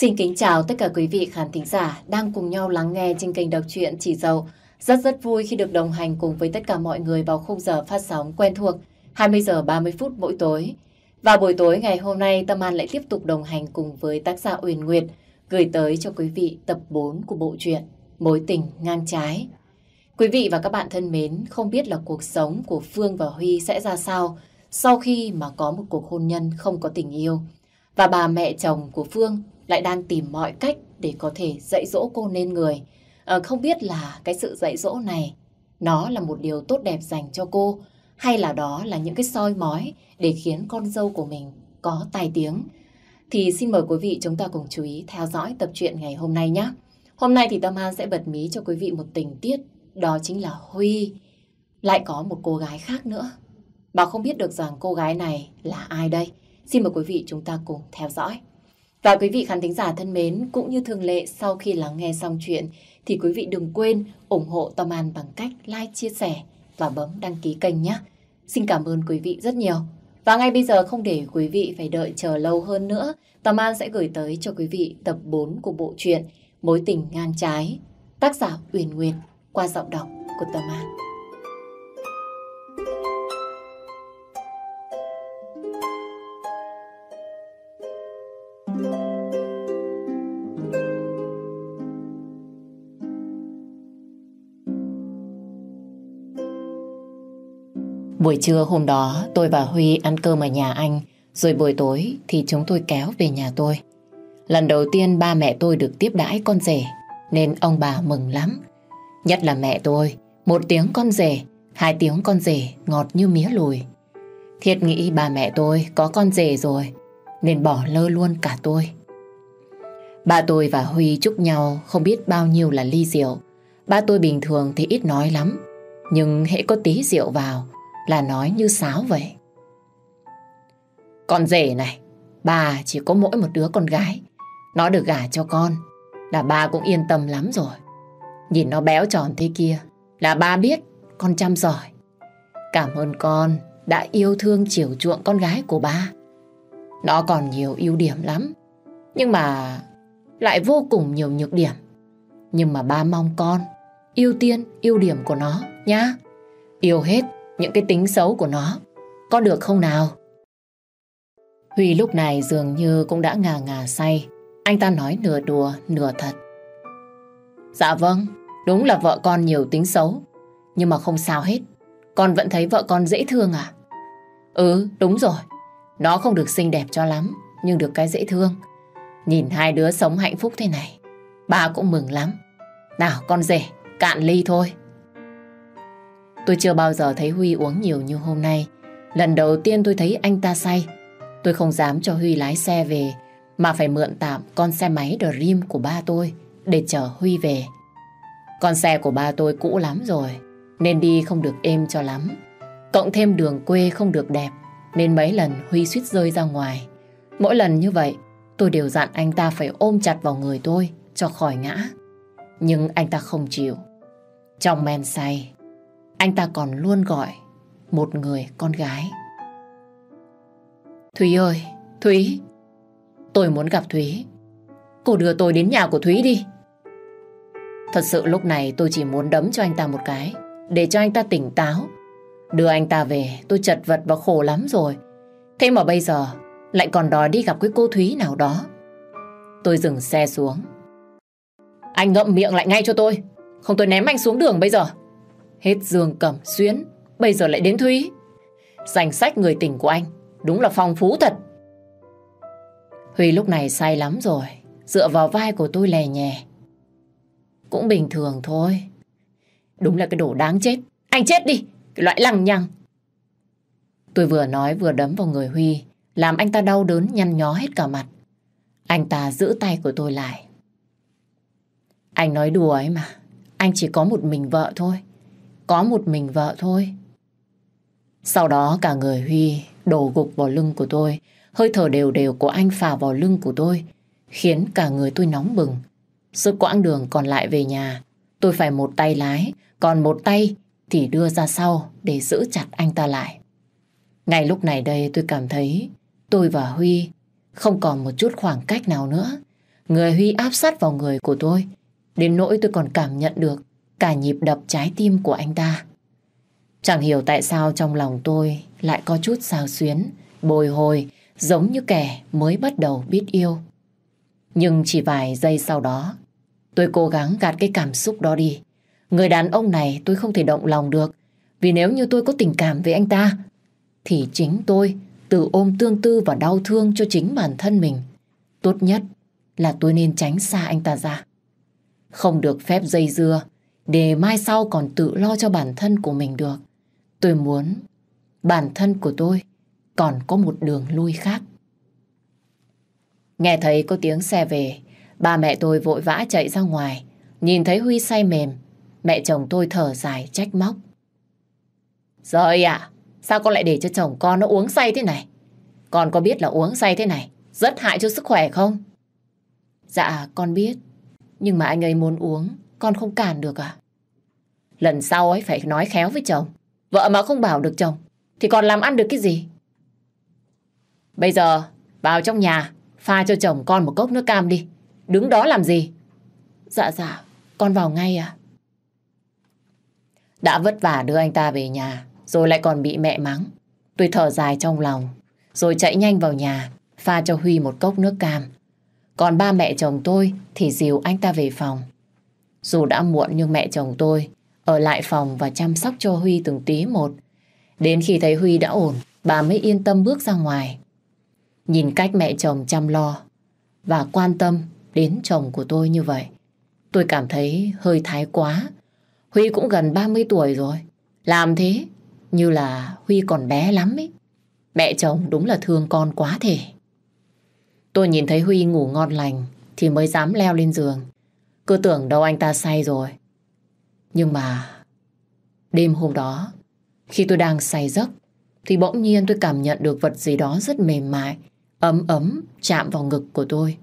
Xin kính chào tất cả quý vị khán thính giả đang cùng nhau lắng nghe trên kênh đọc truyện Chỉ Dầu. Rất rất vui khi được đồng hành cùng với tất cả mọi người vào khung giờ phát sóng quen thuộc 20 giờ 30 phút mỗi tối. Và buổi tối ngày hôm nay Tâm An lại tiếp tục đồng hành cùng với tác giả Uyển Nguyệt gửi tới cho quý vị tập 4 của bộ truyện Mối tình ngang trái. Quý vị và các bạn thân mến, không biết là cuộc sống của Phương và Huy sẽ ra sao sau khi mà có một cuộc hôn nhân không có tình yêu. Và bà mẹ chồng của Phương lại đang tìm mọi cách để có thể dạy dỗ cô nên người. À, không biết là cái sự dạy dỗ này nó là một điều tốt đẹp dành cho cô hay là đó là những cái soi mói để khiến con dâu của mình có tài tiếng. Thì xin mời quý vị chúng ta cùng chú ý theo dõi tập truyện ngày hôm nay nhé. Hôm nay thì Tâm An sẽ bật mí cho quý vị một tình tiết, đó chính là Huy lại có một cô gái khác nữa. Bà không biết được rằng cô gái này là ai đây. Xin mời quý vị chúng ta cùng theo dõi. Và quý vị khán thính giả thân mến, cũng như thường lệ sau khi lắng nghe xong chuyện thì quý vị đừng quên ủng hộ Tâm An bằng cách like, chia sẻ và bấm đăng ký kênh nhé. Xin cảm ơn quý vị rất nhiều. Và ngay bây giờ không để quý vị phải đợi chờ lâu hơn nữa, Tâm An sẽ gửi tới cho quý vị tập 4 của bộ truyện Mối tình ngang trái, tác giả Uyển Nguyệt qua giọng đọc của Tâm An. Buổi trưa hôm đó, tôi và Huy ăn cơm ở nhà anh, Rồi buổi tối thì chúng tôi kéo về nhà tôi. Lần đầu tiên ba mẹ tôi được tiếp đãi con rể, Nên ông bà mừng lắm. Nhất là mẹ tôi, Một tiếng con rể, Hai tiếng con rể ngọt như mía lùi. Thiệt nghĩ ba mẹ tôi có con rể rồi, Nên bỏ lơ luôn cả tôi. Ba tôi và Huy chúc nhau không biết bao nhiêu là ly rượu. Ba tôi bình thường thì ít nói lắm, Nhưng hễ có tí rượu vào là nói như sáo vậy. Con rể này, bà chỉ có mỗi một đứa con gái. Nó được gả cho con là ba cũng yên tâm lắm rồi. Nhìn nó béo tròn thế kia là ba biết con chăm giỏi. Cảm ơn con đã yêu thương chiều chuộng con gái của ba. Nó còn nhiều ưu điểm lắm. Nhưng mà lại vô cùng nhiều nhược điểm. Nhưng mà ba mong con ưu tiên ưu điểm của nó nhá. Yêu hết những cái tính xấu của nó. Có được không nào? Huy lúc này dường như cũng đã ngà ngà say. Anh ta nói nửa đùa, nửa thật. Dạ vâng, đúng là vợ con nhiều tính xấu. Nhưng mà không sao hết. Con vẫn thấy vợ con dễ thương à? Ừ, đúng rồi. Nó không được xinh đẹp cho lắm, nhưng được cái dễ thương. Nhìn hai đứa sống hạnh phúc thế này, ba cũng mừng lắm. Nào con rể, cạn ly thôi. Tôi chưa bao giờ thấy Huy uống nhiều như hôm nay. Lần đầu tiên tôi thấy anh ta say. Tôi không dám cho Huy lái xe về, mà phải mượn tạm con xe máy Dream của ba tôi để chở Huy về. Con xe của ba tôi cũ lắm rồi, nên đi không được êm cho lắm. Cộng thêm đường quê không được đẹp, nên mấy lần Huy suýt rơi ra ngoài. Mỗi lần như vậy, tôi đều dặn anh ta phải ôm chặt vào người tôi cho khỏi ngã. Nhưng anh ta không chịu. Trong men say, anh ta còn luôn gọi một người con gái. Thúy ơi, Thúy, tôi muốn gặp Thúy. Cô đưa tôi đến nhà của Thúy đi. Thật sự lúc này tôi chỉ muốn đấm cho anh ta một cái, để cho anh ta tỉnh táo. Đưa anh ta về, tôi chật vật và khổ lắm rồi. Thế mà bây giờ, lại còn đòi đi gặp cái cô Thúy nào đó. Tôi dừng xe xuống. Anh ngậm miệng lại ngay cho tôi, không tôi ném anh xuống đường bây giờ. Hết Dương Cẩm Xuyến, bây giờ lại đến Thúy. Danh sách người tình của anh, đúng là phong phú thật. Huy lúc này say lắm rồi, dựa vào vai của tôi lè nhẹ. Cũng bình thường thôi. Đúng là cái đồ đáng chết. Anh chết đi, cái loại lằng nhằng. Tôi vừa nói vừa đấm vào người Huy, làm anh ta đau đớn nhăn nhó hết cả mặt. Anh ta giữ tay của tôi lại. Anh nói đùa ấy mà, anh chỉ có một mình vợ thôi. Có một mình vợ thôi. Sau đó cả người Huy đổ gục vào lưng của tôi. Hơi thở đều đều của anh phả vào lưng của tôi. Khiến cả người tôi nóng bừng. Suốt quãng đường còn lại về nhà. Tôi phải một tay lái. Còn một tay thì đưa ra sau để giữ chặt anh ta lại. Ngay lúc này đây tôi cảm thấy tôi và Huy không còn một chút khoảng cách nào nữa. Người Huy áp sát vào người của tôi. Đến nỗi tôi còn cảm nhận được cả nhịp đập trái tim của anh ta. Chẳng hiểu tại sao trong lòng tôi lại có chút xào xuyến, bồi hồi, giống như kẻ mới bắt đầu biết yêu. Nhưng chỉ vài giây sau đó, tôi cố gắng gạt cái cảm xúc đó đi. Người đàn ông này tôi không thể động lòng được, vì nếu như tôi có tình cảm với anh ta, thì chính tôi tự ôm tương tư và đau thương cho chính bản thân mình. Tốt nhất là tôi nên tránh xa anh ta ra. Không được phép dây dưa, để mai sau còn tự lo cho bản thân của mình được. Tôi muốn bản thân của tôi còn có một đường lui khác. Nghe thấy có tiếng xe về, ba mẹ tôi vội vã chạy ra ngoài. Nhìn thấy Huy say mềm, mẹ chồng tôi thở dài trách móc. Rồi ạ, sao con lại để cho chồng con nó uống say thế này? Con có biết là uống say thế này rất hại cho sức khỏe không? Dạ, con biết. Nhưng mà anh ấy muốn uống, con không cản được à? Lần sau ấy phải nói khéo với chồng. Vợ mà không bảo được chồng, thì còn làm ăn được cái gì? Bây giờ, vào trong nhà, pha cho chồng con một cốc nước cam đi. Đứng đó làm gì? Dạ dạ, con vào ngay à? Đã vất vả đưa anh ta về nhà, rồi lại còn bị mẹ mắng. Tôi thở dài trong lòng, rồi chạy nhanh vào nhà, pha cho Huy một cốc nước cam. Còn ba mẹ chồng tôi thì dìu anh ta về phòng. Dù đã muộn nhưng mẹ chồng tôi ở lại phòng và chăm sóc cho Huy từng tí một. Đến khi thấy Huy đã ổn, bà mới yên tâm bước ra ngoài. Nhìn cách mẹ chồng chăm lo và quan tâm đến chồng của tôi như vậy, tôi cảm thấy hơi thái quá. Huy cũng gần 30 tuổi rồi. Làm thế như là Huy còn bé lắm ấy. Mẹ chồng đúng là thương con quá thể. Tôi nhìn thấy Huy ngủ ngon lành thì mới dám leo lên giường. Cứ tưởng đâu anh ta say rồi. Nhưng mà, đêm hôm đó, khi tôi đang say giấc, thì bỗng nhiên tôi cảm nhận được vật gì đó rất mềm mại, ấm ấm chạm vào ngực của tôi.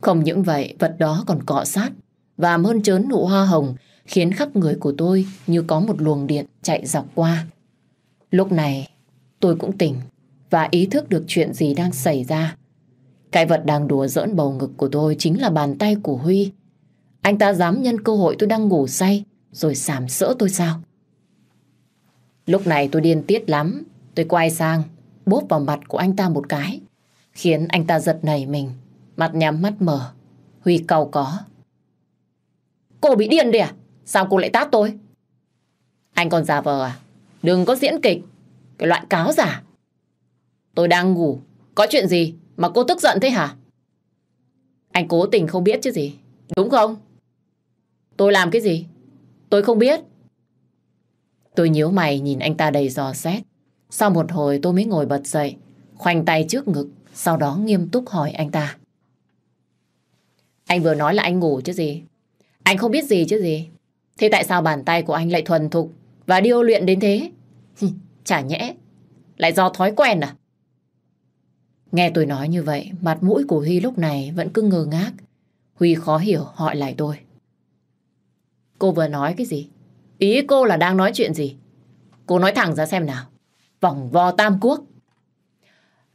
Không những vậy, vật đó còn cọ sát và mơn trớn nụ hoa hồng khiến khắp người của tôi như có một luồng điện chạy dọc qua. Lúc này, tôi cũng tỉnh và ý thức được chuyện gì đang xảy ra. Cái vật đang đùa giỡn bầu ngực của tôi chính là bàn tay của Huy. Anh ta dám nhân cơ hội tôi đang ngủ say rồi sàm sỡ tôi sao? Lúc này tôi điên tiết lắm. Tôi quay sang, bóp vào mặt của anh ta một cái, khiến anh ta giật nảy mình, mặt nhắm mắt mở. Huy cầu có. Cô bị điên đi à? Sao cô lại tát tôi? Anh còn giả vờ à? Đừng có diễn kịch. Cái loại cáo giả. Tôi đang ngủ. Có chuyện gì mà cô tức giận thế hả? Anh cố tình không biết chứ gì. Đúng không? Tôi làm cái gì? Tôi không biết. Tôi nhíu mày nhìn anh ta đầy dò xét. Sau một hồi tôi mới ngồi bật dậy, khoanh tay trước ngực, sau đó nghiêm túc hỏi anh ta. Anh vừa nói là anh ngủ chứ gì? Anh không biết gì chứ gì? Thế tại sao bàn tay của anh lại thuần thục và điêu luyện đến thế? Chả nhẽ, lại do thói quen à? Nghe tôi nói như vậy, mặt mũi của Huy lúc này vẫn cứ ngơ ngác. Huy khó hiểu hỏi lại tôi. Cô vừa nói cái gì? Ý cô là đang nói chuyện gì? Cô nói thẳng ra xem nào. Vòng vo tam quốc.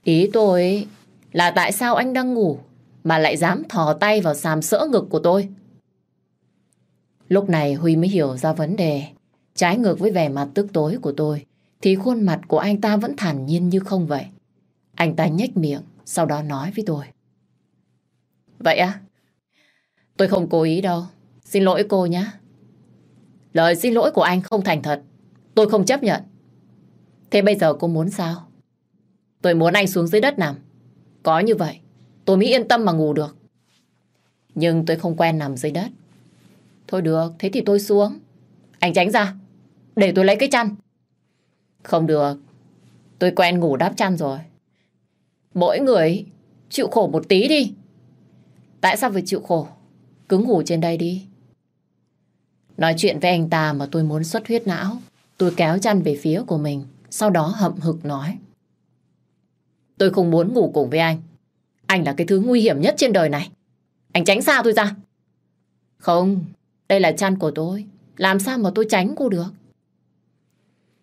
Ý tôi là tại sao anh đang ngủ mà lại dám thò tay vào sàm sỡ ngực của tôi? Lúc này Huy mới hiểu ra vấn đề. Trái ngược với vẻ mặt tức tối của tôi, thì khuôn mặt của anh ta vẫn thản nhiên như không vậy. Anh ta nhếch miệng, sau đó nói với tôi. Vậy á? Tôi không cố ý đâu. Xin lỗi cô nhé. Lời xin lỗi của anh không thành thật. Tôi không chấp nhận. Thế bây giờ cô muốn sao? Tôi muốn anh xuống dưới đất nằm. Có như vậy, tôi mới yên tâm mà ngủ được. Nhưng tôi không quen nằm dưới đất. Thôi được, thế thì tôi xuống. Anh tránh ra, để tôi lấy cái chăn. Không được, tôi quen ngủ đắp chăn rồi. Mỗi người chịu khổ một tí đi. Tại sao phải chịu khổ? Cứ ngủ trên đây đi. Nói chuyện với anh ta mà tôi muốn xuất huyết não. Tôi kéo chăn về phía của mình, sau đó hậm hực nói. Tôi không muốn ngủ cùng với anh. Anh là cái thứ nguy hiểm nhất trên đời này. Anh tránh xa tôi ra. Không, đây là chăn của tôi. Làm sao mà tôi tránh cô được?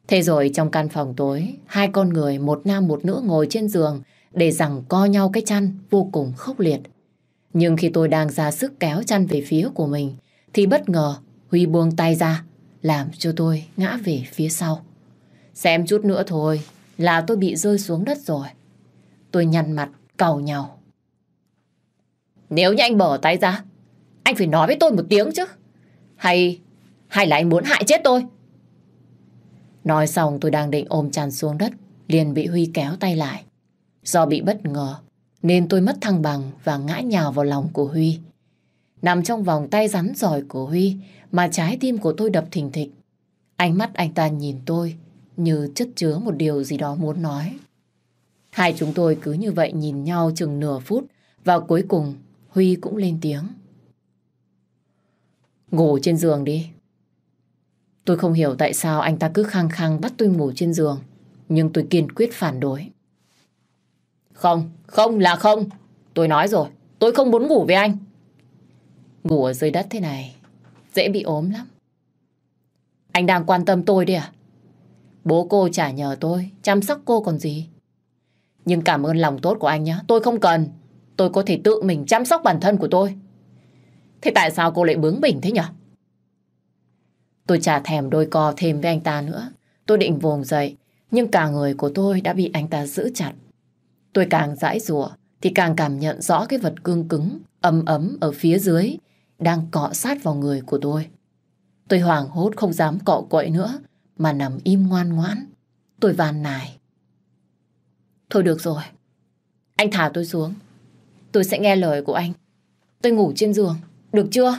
Thế rồi trong căn phòng tối, hai con người, một nam một nữ ngồi trên giường để rằng co nhau cái chăn vô cùng khốc liệt. Nhưng khi tôi đang ra sức kéo chăn về phía của mình, thì bất ngờ Huy buông tay ra, làm cho tôi ngã về phía sau. Xem chút nữa thôi là tôi bị rơi xuống đất rồi. Tôi nhăn mặt, cầu nhau. Nếu như anh bỏ tay ra, anh phải nói với tôi một tiếng chứ. Hay, hay là anh muốn hại chết tôi? Nói xong tôi đang định ôm chăn xuống đất, liền bị Huy kéo tay lại. Do bị bất ngờ, nên tôi mất thăng bằng và ngã nhào vào lòng của Huy. Nằm trong vòng tay rắn giỏi của Huy mà trái tim của tôi đập thình thịch. Ánh mắt anh ta nhìn tôi như chất chứa một điều gì đó muốn nói. Hai chúng tôi cứ như vậy nhìn nhau chừng nửa phút và cuối cùng Huy cũng lên tiếng. Ngủ trên giường đi. Tôi không hiểu tại sao anh ta cứ khăng khăng bắt tôi ngủ trên giường, nhưng tôi kiên quyết phản đối. Không, không là không. Tôi nói rồi, tôi không muốn ngủ với anh. Ngủ ở dưới đất thế này, dễ bị ốm lắm. Anh đang quan tâm tôi đi à? Bố cô trả nhờ tôi, chăm sóc cô còn gì. Nhưng cảm ơn lòng tốt của anh nhé, tôi không cần. Tôi có thể tự mình chăm sóc bản thân của tôi. Thế tại sao cô lại bướng bỉnh thế nhỉ? Tôi chả thèm đôi co thêm với anh ta nữa. Tôi định vùng dậy, nhưng cả người của tôi đã bị anh ta giữ chặt. Tôi càng giãi rủa thì càng cảm nhận rõ cái vật cương cứng, ấm ấm ở phía dưới đang cọ sát vào người của tôi. Tôi hoảng hốt không dám cọ quậy nữa, mà nằm im ngoan ngoãn. Tôi van nài. Thôi được rồi. Anh thả tôi xuống. Tôi sẽ nghe lời của anh. Tôi ngủ trên giường. Được chưa?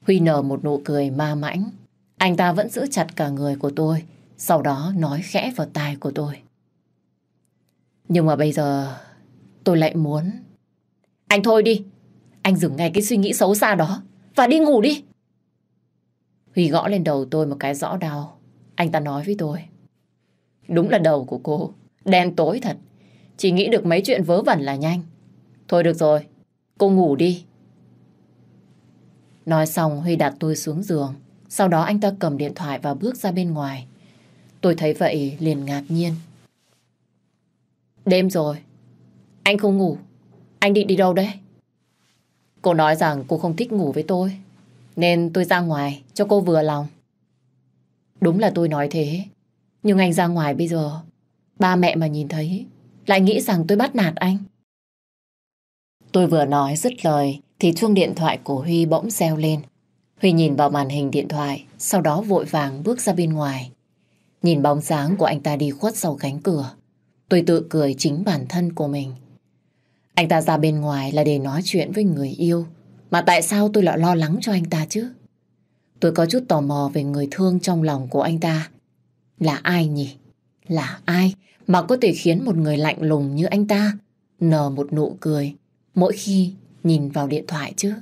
Huy nở một nụ cười ma mãnh. Anh ta vẫn giữ chặt cả người của tôi. Sau đó nói khẽ vào tai của tôi. Nhưng mà bây giờ tôi lại muốn... Anh thôi đi. Anh dừng ngay cái suy nghĩ xấu xa đó. Và đi ngủ đi. Huy gõ lên đầu tôi một cái rõ đau. Anh ta nói với tôi. Đúng là đầu của cô. Đen tối thật. Chỉ nghĩ được mấy chuyện vớ vẩn là nhanh. Thôi được rồi. Cô ngủ đi. Nói xong, Huy đặt tôi xuống giường. Sau đó anh ta cầm điện thoại và bước ra bên ngoài. Tôi thấy vậy liền ngạc nhiên. Đêm rồi. Anh không ngủ. Anh định đi đâu đấy? Cô nói rằng cô không thích ngủ với tôi. Nên tôi ra ngoài cho cô vừa lòng. Đúng là tôi nói thế. Nhưng anh ra ngoài bây giờ, ba mẹ mà nhìn thấy, lại nghĩ rằng tôi bắt nạt anh. Tôi vừa nói dứt lời, thì chuông điện thoại của Huy bỗng reo lên. Huy nhìn vào màn hình điện thoại, sau đó vội vàng bước ra bên ngoài. Nhìn bóng dáng của anh ta đi khuất sau cánh cửa. Tôi tự cười chính bản thân của mình. Anh ta ra bên ngoài là để nói chuyện với người yêu. Mà tại sao tôi lại lo lắng cho anh ta chứ? Tôi có chút tò mò về người thương trong lòng của anh ta. Là ai nhỉ? Là ai mà có thể khiến một người lạnh lùng như anh ta nở một nụ cười mỗi khi nhìn vào điện thoại chứ?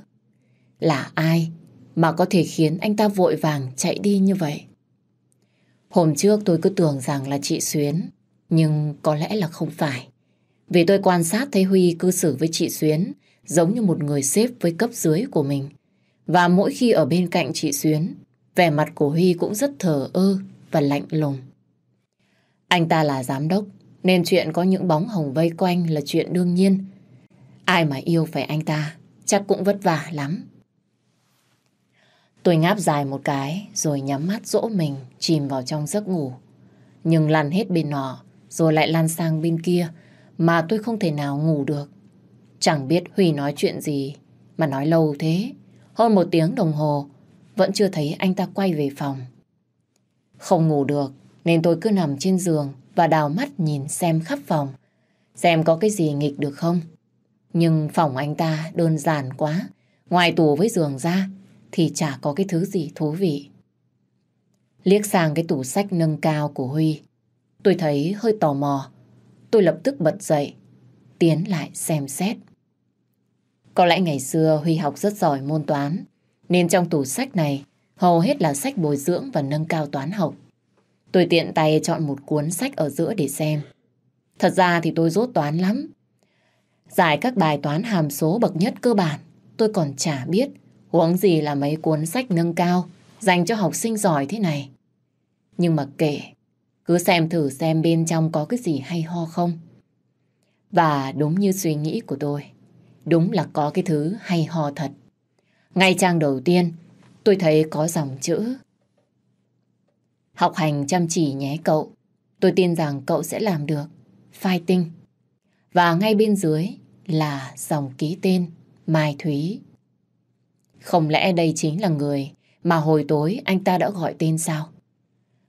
Là ai mà có thể khiến anh ta vội vàng chạy đi như vậy? Hôm trước tôi cứ tưởng rằng là chị Xuyến, nhưng có lẽ là không phải. Vì tôi quan sát thấy Huy cư xử với chị Xuyến giống như một người sếp với cấp dưới của mình. Và mỗi khi ở bên cạnh chị Xuyến, vẻ mặt của Huy cũng rất thờ ơ và lạnh lùng. Anh ta là giám đốc, nên chuyện có những bóng hồng vây quanh là chuyện đương nhiên. Ai mà yêu phải anh ta, chắc cũng vất vả lắm. Tôi ngáp dài một cái, rồi nhắm mắt dỗ mình, chìm vào trong giấc ngủ. Nhưng lăn hết bên nọ, rồi lại lăn sang bên kia, mà tôi không thể nào ngủ được. Chẳng biết Huy nói chuyện gì, mà nói lâu thế. Hơn một tiếng đồng hồ, vẫn chưa thấy anh ta quay về phòng. Không ngủ được, nên tôi cứ nằm trên giường và đào mắt nhìn xem khắp phòng. Xem có cái gì nghịch được không. Nhưng phòng anh ta đơn giản quá. Ngoài tủ với giường ra thì chả có cái thứ gì thú vị. Liếc sang cái tủ sách nâng cao của Huy. Tôi thấy hơi tò mò. Tôi lập tức bật dậy, tiến lại xem xét. Có lẽ ngày xưa Huy học rất giỏi môn toán, nên trong tủ sách này hầu hết là sách bồi dưỡng và nâng cao toán học. Tôi tiện tay chọn một cuốn sách ở giữa để xem. Thật ra thì tôi rốt toán lắm. Giải các bài toán hàm số bậc nhất cơ bản, tôi còn chả biết huống gì là mấy cuốn sách nâng cao dành cho học sinh giỏi thế này. Nhưng mà kể, cứ xem thử xem bên trong có cái gì hay ho không. Và đúng như suy nghĩ của tôi, đúng là có cái thứ hay ho thật. Ngay trang đầu tiên, tôi thấy có dòng chữ. Học hành chăm chỉ nhé cậu. Tôi tin rằng cậu sẽ làm được. Fighting. Và ngay bên dưới là dòng ký tên Mai Thúy. Không lẽ đây chính là người mà hồi tối anh ta đã gọi tên sao?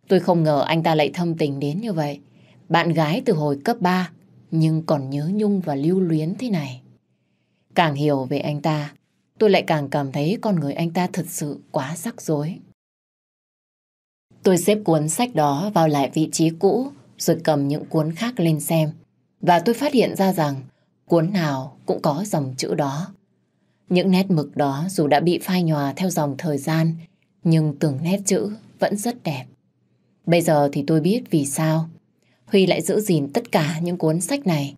Tôi không ngờ anh ta lại thâm tình đến như vậy. Bạn gái từ hồi cấp 3 nhưng còn nhớ nhung và lưu luyến thế này. Càng hiểu về anh ta, tôi lại càng cảm thấy con người anh ta thật sự quá rắc rối. Tôi xếp cuốn sách đó vào lại vị trí cũ rồi cầm những cuốn khác lên xem. Và tôi phát hiện ra rằng cuốn nào cũng có dòng chữ đó. Những nét mực đó dù đã bị phai nhòa theo dòng thời gian nhưng từng nét chữ vẫn rất đẹp. Bây giờ thì tôi biết vì sao Huy lại giữ gìn tất cả những cuốn sách này.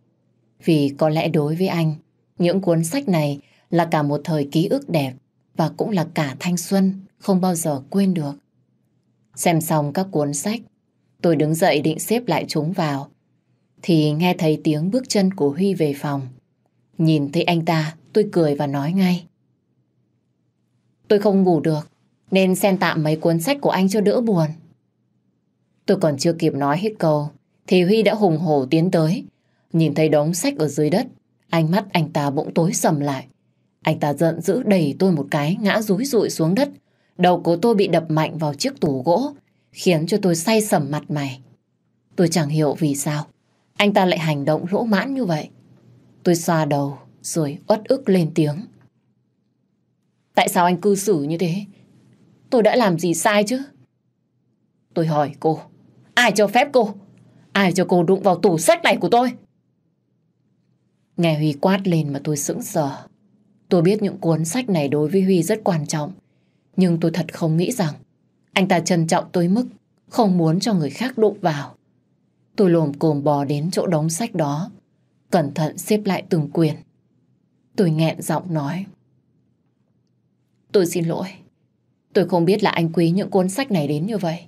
Vì có lẽ đối với anh, những cuốn sách này là cả một thời ký ức đẹp và cũng là cả thanh xuân không bao giờ quên được. Xem xong các cuốn sách, tôi đứng dậy định xếp lại chúng vào. Thì nghe thấy tiếng bước chân của Huy về phòng. Nhìn thấy anh ta, tôi cười và nói ngay. Tôi không ngủ được, nên xem tạm mấy cuốn sách của anh cho đỡ buồn. Tôi còn chưa kịp nói hết câu, thì Huy đã hùng hổ tiến tới. Nhìn thấy đống sách ở dưới đất, ánh mắt anh ta bỗng tối sầm lại. Anh ta giận dữ đẩy tôi một cái, ngã rúi rụi xuống đất. Đầu của tôi bị đập mạnh vào chiếc tủ gỗ, khiến cho tôi say sầm mặt mày. Tôi chẳng hiểu vì sao, anh ta lại hành động lỗ mãn như vậy. Tôi xoa đầu, rồi uất ức lên tiếng. Tại sao anh cư xử như thế? Tôi đã làm gì sai chứ? Tôi hỏi cô, ai cho phép cô? Ai cho cô đụng vào tủ sách này của tôi? Nghe Huy quát lên mà tôi sững sờ. Tôi biết những cuốn sách này đối với Huy rất quan trọng. Nhưng tôi thật không nghĩ rằng anh ta trân trọng tôi mức không muốn cho người khác đụng vào. Tôi lồm cồm bò đến chỗ đống sách đó, cẩn thận xếp lại từng quyền. Tôi nghẹn giọng nói. Tôi xin lỗi. Tôi không biết là anh quý những cuốn sách này đến như vậy.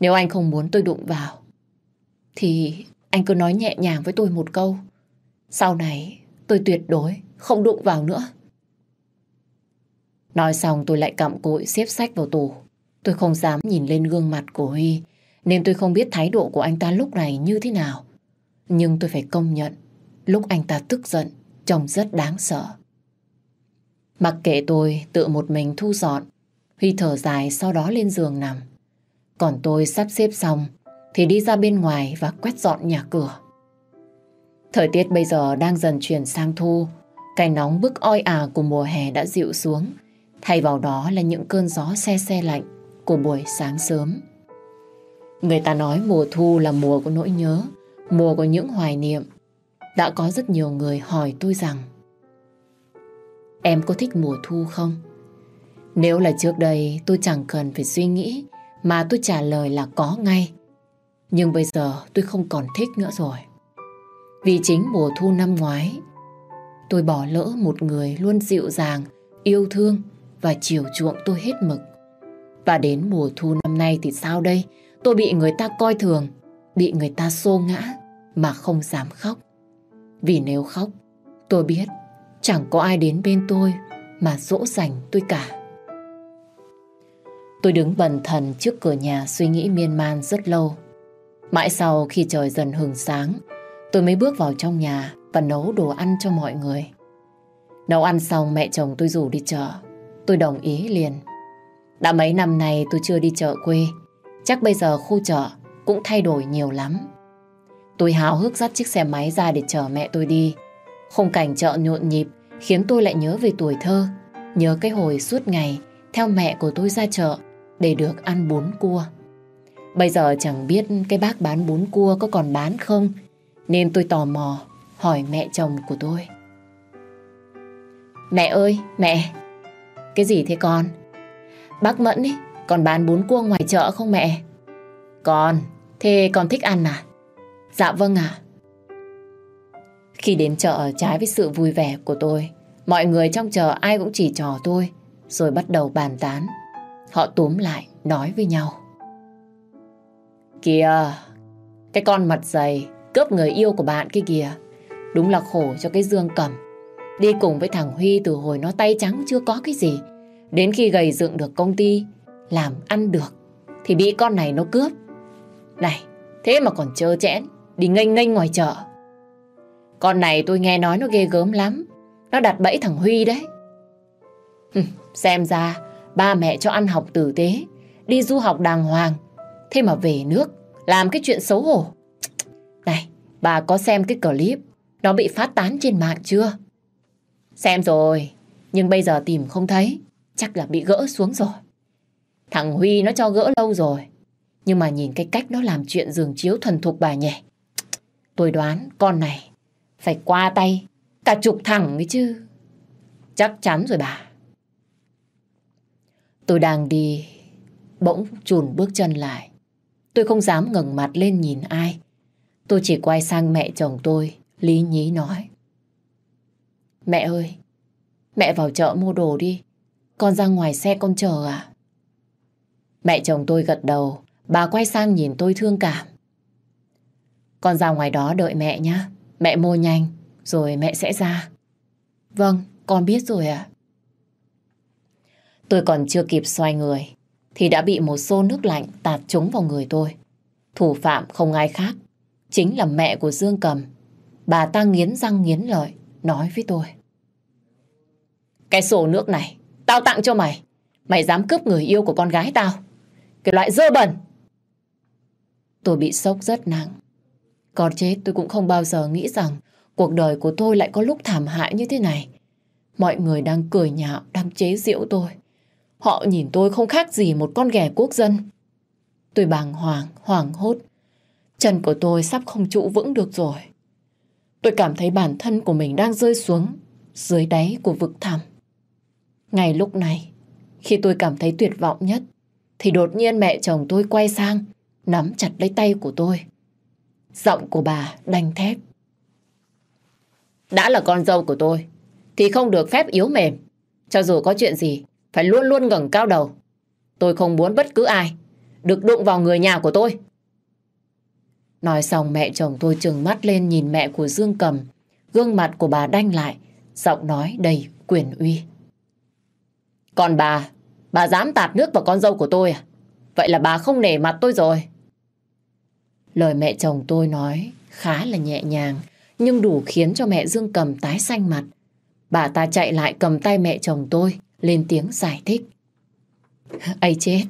Nếu anh không muốn tôi đụng vào, thì anh cứ nói nhẹ nhàng với tôi một câu. Sau này tôi tuyệt đối không đụng vào nữa. Nói xong tôi lại cặm cụi xếp sách vào tủ. Tôi không dám nhìn lên gương mặt của Huy, nên tôi không biết thái độ của anh ta lúc này như thế nào. Nhưng tôi phải công nhận, lúc anh ta tức giận, trông rất đáng sợ. Mặc kệ tôi tự một mình thu dọn, Huy thở dài sau đó lên giường nằm. Còn tôi sắp xếp xong thì đi ra bên ngoài và quét dọn nhà cửa. Thời tiết bây giờ đang dần chuyển sang thu, cái nóng bức oi ả của mùa hè đã dịu xuống, thay vào đó là những cơn gió xe xe lạnh của buổi sáng sớm. Người ta nói mùa thu là mùa của nỗi nhớ, mùa của những hoài niệm. Đã có rất nhiều người hỏi tôi rằng Em có thích mùa thu không? Nếu là trước đây tôi chẳng cần phải suy nghĩ mà tôi trả lời là có ngay. Nhưng bây giờ tôi không còn thích nữa rồi. Vì chính mùa thu năm ngoái, tôi bỏ lỡ một người luôn dịu dàng, yêu thương và chiều chuộng tôi hết mực. Và đến mùa thu năm nay thì sao đây? Tôi bị người ta coi thường, bị người ta xô ngã mà không dám khóc. Vì nếu khóc, tôi biết chẳng có ai đến bên tôi mà dỗ dành tôi cả. Tôi đứng bần thần trước cửa nhà suy nghĩ miên man rất lâu. Mãi sau khi trời dần hừng sáng, tôi mới bước vào trong nhà và nấu đồ ăn cho mọi người. Nấu ăn xong mẹ chồng tôi rủ đi chợ. Tôi đồng ý liền. Đã mấy năm nay tôi chưa đi chợ quê. Chắc bây giờ khu chợ cũng thay đổi nhiều lắm. Tôi háo hức dắt chiếc xe máy ra để chở mẹ tôi đi. Khung cảnh chợ nhộn nhịp khiến tôi lại nhớ về tuổi thơ. Nhớ cái hồi suốt ngày theo mẹ của tôi ra chợ để được ăn bún cua. Bây giờ chẳng biết cái bác bán bún cua có còn bán không, nên tôi tò mò hỏi mẹ chồng của tôi. Mẹ ơi, mẹ! Cái gì thế con? Bác Mẫn ấy, còn bán bún cua ngoài chợ không mẹ? Con, thế con thích ăn à? Dạ vâng ạ. Khi đến chợ trái với sự vui vẻ của tôi, mọi người trong chợ ai cũng chỉ trò tôi, rồi bắt đầu bàn tán. Họ túm lại, nói với nhau. Kìa, cái con mặt dày cướp người yêu của bạn kia kìa. Đúng là khổ cho cái Dương cầm Đi cùng với thằng Huy từ hồi nó tay trắng chưa có cái gì. Đến khi gầy dựng được công ty, làm ăn được, thì bị con này nó cướp. Này, thế mà còn chơ chẽn, đi nghênh nghênh ngoài chợ. Con này tôi nghe nói nó ghê gớm lắm. Nó đặt bẫy thằng Huy đấy. xem ra ba mẹ cho ăn học tử tế, đi du học đàng hoàng. Thế mà về nước, làm cái chuyện xấu hổ. Này, bà có xem cái clip nó bị phát tán trên mạng chưa? Xem rồi, nhưng bây giờ tìm không thấy. Chắc là bị gỡ xuống rồi. Thằng Huy nó cho gỡ lâu rồi. Nhưng mà nhìn cái cách nó làm chuyện giường chiếu thuần thục bà nhỉ. Tôi đoán con này phải qua tay cả chục thằng ấy chứ. Chắc chắn rồi bà. Tôi đang đi, bỗng chùn bước chân lại. Tôi không dám ngẩng mặt lên nhìn ai. Tôi chỉ quay sang mẹ chồng tôi, lý nhí nói. Mẹ ơi, mẹ vào chợ mua đồ đi. Con ra ngoài xe con chờ à? Mẹ chồng tôi gật đầu, bà quay sang nhìn tôi thương cảm. Con ra ngoài đó đợi mẹ nhé. Mẹ mua nhanh, rồi mẹ sẽ ra. Vâng, con biết rồi ạ. Tôi còn chưa kịp xoay người, thì đã bị một xô nước lạnh tạt trúng vào người tôi. Thủ phạm không ai khác, chính là mẹ của Dương Cầm. Bà ta nghiến răng nghiến lợi, nói với tôi. Cái xô nước này, tao tặng cho mày. Mày dám cướp người yêu của con gái tao. Cái loại dơ bẩn. Tôi bị sốc rất nặng. Còn chết tôi cũng không bao giờ nghĩ rằng cuộc đời của tôi lại có lúc thảm hại như thế này. Mọi người đang cười nhạo, đang chế giễu tôi. Họ nhìn tôi không khác gì một con ghẻ quốc dân. Tôi bàng hoàng, hoảng hốt. Chân của tôi sắp không trụ vững được rồi. Tôi cảm thấy bản thân của mình đang rơi xuống dưới đáy của vực thẳm. Ngay lúc này, khi tôi cảm thấy tuyệt vọng nhất, thì đột nhiên mẹ chồng tôi quay sang, nắm chặt lấy tay của tôi. Giọng của bà đanh thép. Đã là con dâu của tôi, thì không được phép yếu mềm. Cho dù có chuyện gì, phải luôn luôn ngẩng cao đầu. Tôi không muốn bất cứ ai được đụng vào người nhà của tôi. Nói xong mẹ chồng tôi trừng mắt lên nhìn mẹ của Dương Cầm. Gương mặt của bà đanh lại, giọng nói đầy quyền uy. Còn bà, bà dám tạt nước vào con dâu của tôi à? Vậy là bà không nể mặt tôi rồi. Lời mẹ chồng tôi nói khá là nhẹ nhàng, nhưng đủ khiến cho mẹ Dương Cầm tái xanh mặt. Bà ta chạy lại cầm tay mẹ chồng tôi, lên tiếng giải thích. Ây chết,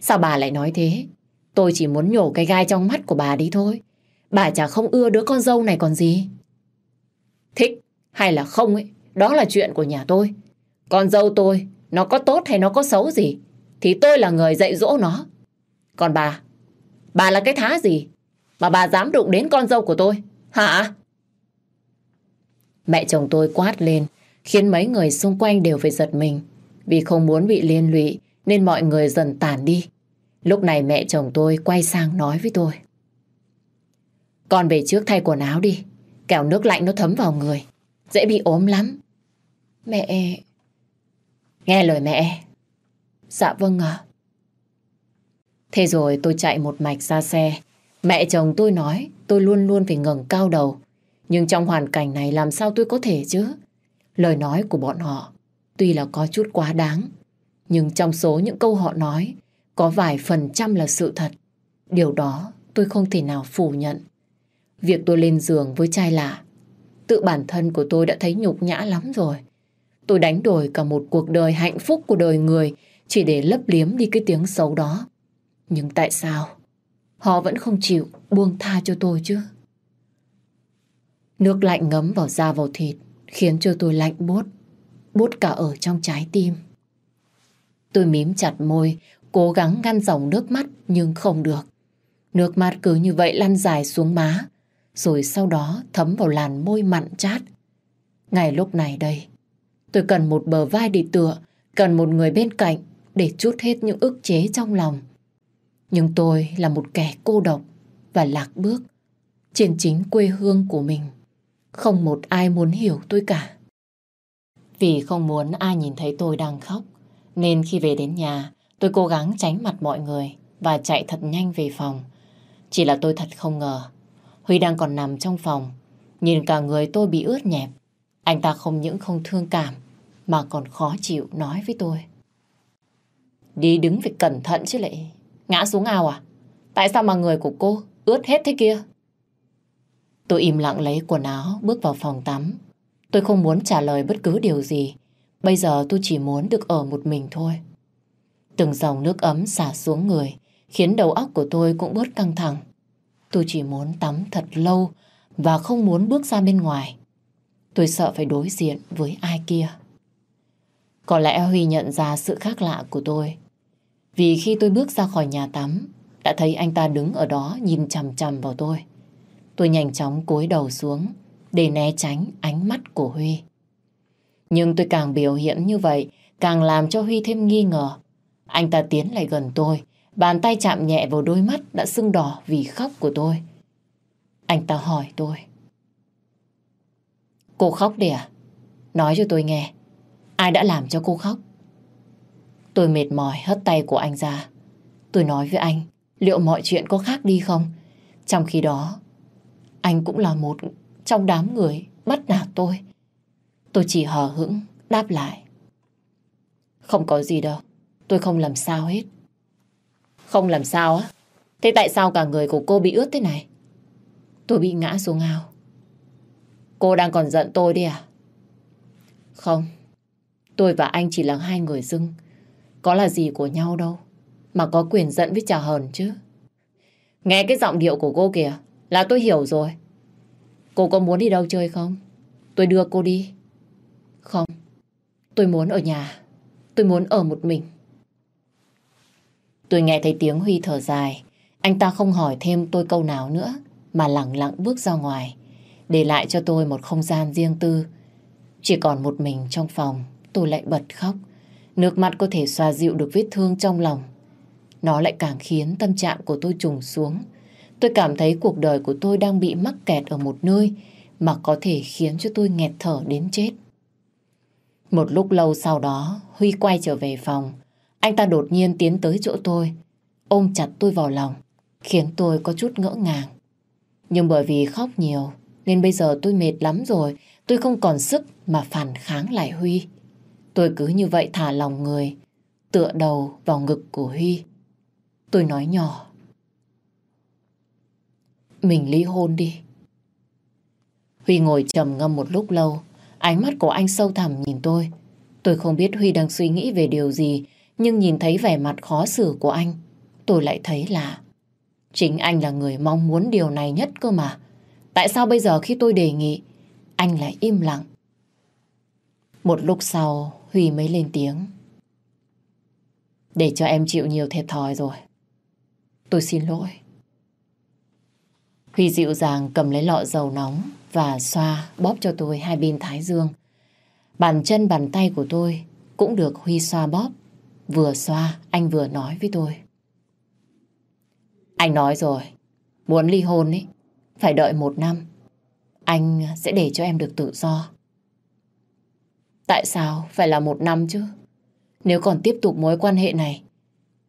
sao bà lại nói thế? Tôi chỉ muốn nhổ cái gai trong mắt của bà đi thôi. Bà chả không ưa đứa con dâu này còn gì. Thích hay là không ấy, đó là chuyện của nhà tôi. Con dâu tôi, nó có tốt hay nó có xấu gì, thì tôi là người dạy dỗ nó. Còn bà, bà là cái thá gì mà bà dám đụng đến con dâu của tôi, hả? Mẹ chồng tôi quát lên, khiến mấy người xung quanh đều phải giật mình. Vì không muốn bị liên lụy nên mọi người dần tản đi. Lúc này mẹ chồng tôi quay sang nói với tôi. Con về trước thay quần áo đi, kẻo nước lạnh nó thấm vào người, dễ bị ốm lắm. Mẹ... Nghe lời mẹ. Dạ vâng ạ. Thế rồi tôi chạy một mạch ra xe. Mẹ chồng tôi nói tôi luôn luôn phải ngẩng cao đầu. Nhưng trong hoàn cảnh này làm sao tôi có thể chứ? Lời nói của bọn họ tuy là có chút quá đáng, nhưng trong số những câu họ nói có vài phần trăm là sự thật. Điều đó tôi không thể nào phủ nhận. Việc tôi lên giường với trai lạ, tự bản thân của tôi đã thấy nhục nhã lắm rồi. Tôi đánh đổi cả một cuộc đời hạnh phúc của đời người chỉ để lấp liếm đi cái tiếng xấu đó. Nhưng tại sao họ vẫn không chịu buông tha cho tôi chứ? Nước lạnh ngấm vào da vào thịt khiến cho tôi lạnh buốt, buốt cả ở trong trái tim. Tôi mím chặt môi, cố gắng ngăn dòng nước mắt nhưng không được. Nước mắt cứ như vậy lăn dài xuống má, rồi sau đó thấm vào làn môi mặn chát. Ngày lúc này đây, tôi cần một bờ vai để tựa, cần một người bên cạnh để chút hết những ức chế trong lòng. Nhưng tôi là một kẻ cô độc và lạc bước trên chính quê hương của mình. Không một ai muốn hiểu tôi cả. Vì không muốn ai nhìn thấy tôi đang khóc, nên khi về đến nhà, tôi cố gắng tránh mặt mọi người và chạy thật nhanh về phòng. Chỉ là tôi thật không ngờ, Huy đang còn nằm trong phòng, nhìn cả người tôi bị ướt nhẹp. Anh ta không những không thương cảm mà còn khó chịu nói với tôi. Đi đứng phải cẩn thận chứ lại. Ngã xuống ao à? Tại sao mà người của cô ướt hết thế kia? Tôi im lặng lấy quần áo bước vào phòng tắm. Tôi không muốn trả lời bất cứ điều gì. Bây giờ tôi chỉ muốn được ở một mình thôi. Từng dòng nước ấm xả xuống người khiến đầu óc của tôi cũng bớt căng thẳng. Tôi chỉ muốn tắm thật lâu và không muốn bước ra bên ngoài. Tôi sợ phải đối diện với ai kia. Có lẽ Huy nhận ra sự khác lạ của tôi. Vì khi tôi bước ra khỏi nhà tắm, đã thấy anh ta đứng ở đó nhìn chằm chằm vào tôi. Tôi nhanh chóng cúi đầu xuống để né tránh ánh mắt của Huy. Nhưng tôi càng biểu hiện như vậy, càng làm cho Huy thêm nghi ngờ. Anh ta tiến lại gần tôi, bàn tay chạm nhẹ vào đôi mắt đã sưng đỏ vì khóc của tôi. Anh ta hỏi tôi. Cô khóc đi à? Nói cho tôi nghe. Ai đã làm cho cô khóc? Tôi mệt mỏi hất tay của anh ra. Tôi nói với anh, liệu mọi chuyện có khác đi không? Trong khi đó, anh cũng là một trong đám người bắt nạt tôi. Tôi chỉ hờ hững, đáp lại. Không có gì đâu, tôi không làm sao hết. Không làm sao á? Thế tại sao cả người của cô bị ướt thế này? Tôi bị ngã xuống ao. Cô đang còn giận tôi đi à? Không, tôi và anh chỉ là hai người dưng. Có là gì của nhau đâu, mà có quyền giận với trà hờn chứ. Nghe cái giọng điệu của cô kìa, là tôi hiểu rồi. Cô có muốn đi đâu chơi không? Tôi đưa cô đi. Không, tôi muốn ở nhà. Tôi muốn ở một mình. Tôi nghe thấy tiếng Huy thở dài. Anh ta không hỏi thêm tôi câu nào nữa, mà lặng lặng bước ra ngoài, để lại cho tôi một không gian riêng tư. Chỉ còn một mình trong phòng, tôi lại bật khóc. Nước mắt có thể xoa dịu được vết thương trong lòng. Nó lại càng khiến tâm trạng của tôi trùng xuống. Tôi cảm thấy cuộc đời của tôi đang bị mắc kẹt ở một nơi mà có thể khiến cho tôi nghẹt thở đến chết. Một lúc lâu sau đó, Huy quay trở về phòng. Anh ta đột nhiên tiến tới chỗ tôi, ôm chặt tôi vào lòng, khiến tôi có chút ngỡ ngàng. Nhưng bởi vì khóc nhiều, nên bây giờ tôi mệt lắm rồi, tôi không còn sức mà phản kháng lại Huy. Tôi cứ như vậy thả lòng người, tựa đầu vào ngực của Huy. Tôi nói nhỏ. Mình ly hôn đi. Huy ngồi trầm ngâm một lúc lâu, ánh mắt của anh sâu thẳm nhìn tôi. Tôi không biết Huy đang suy nghĩ về điều gì, nhưng nhìn thấy vẻ mặt khó xử của anh, tôi lại thấy lạ. Chính anh là người mong muốn điều này nhất cơ mà. Tại sao bây giờ khi tôi đề nghị, anh lại im lặng? Một lúc sau, Huy mới lên tiếng. Để cho em chịu nhiều thiệt thòi rồi. Tôi xin lỗi. Huy dịu dàng cầm lấy lọ dầu nóng và xoa bóp cho tôi hai bên thái dương. Bàn chân bàn tay của tôi cũng được Huy xoa bóp. Vừa xoa, anh vừa nói với tôi. Anh nói rồi, muốn ly hôn ấy, phải đợi một năm. Anh sẽ để cho em được tự do. Tại sao phải là một năm chứ? Nếu còn tiếp tục mối quan hệ này,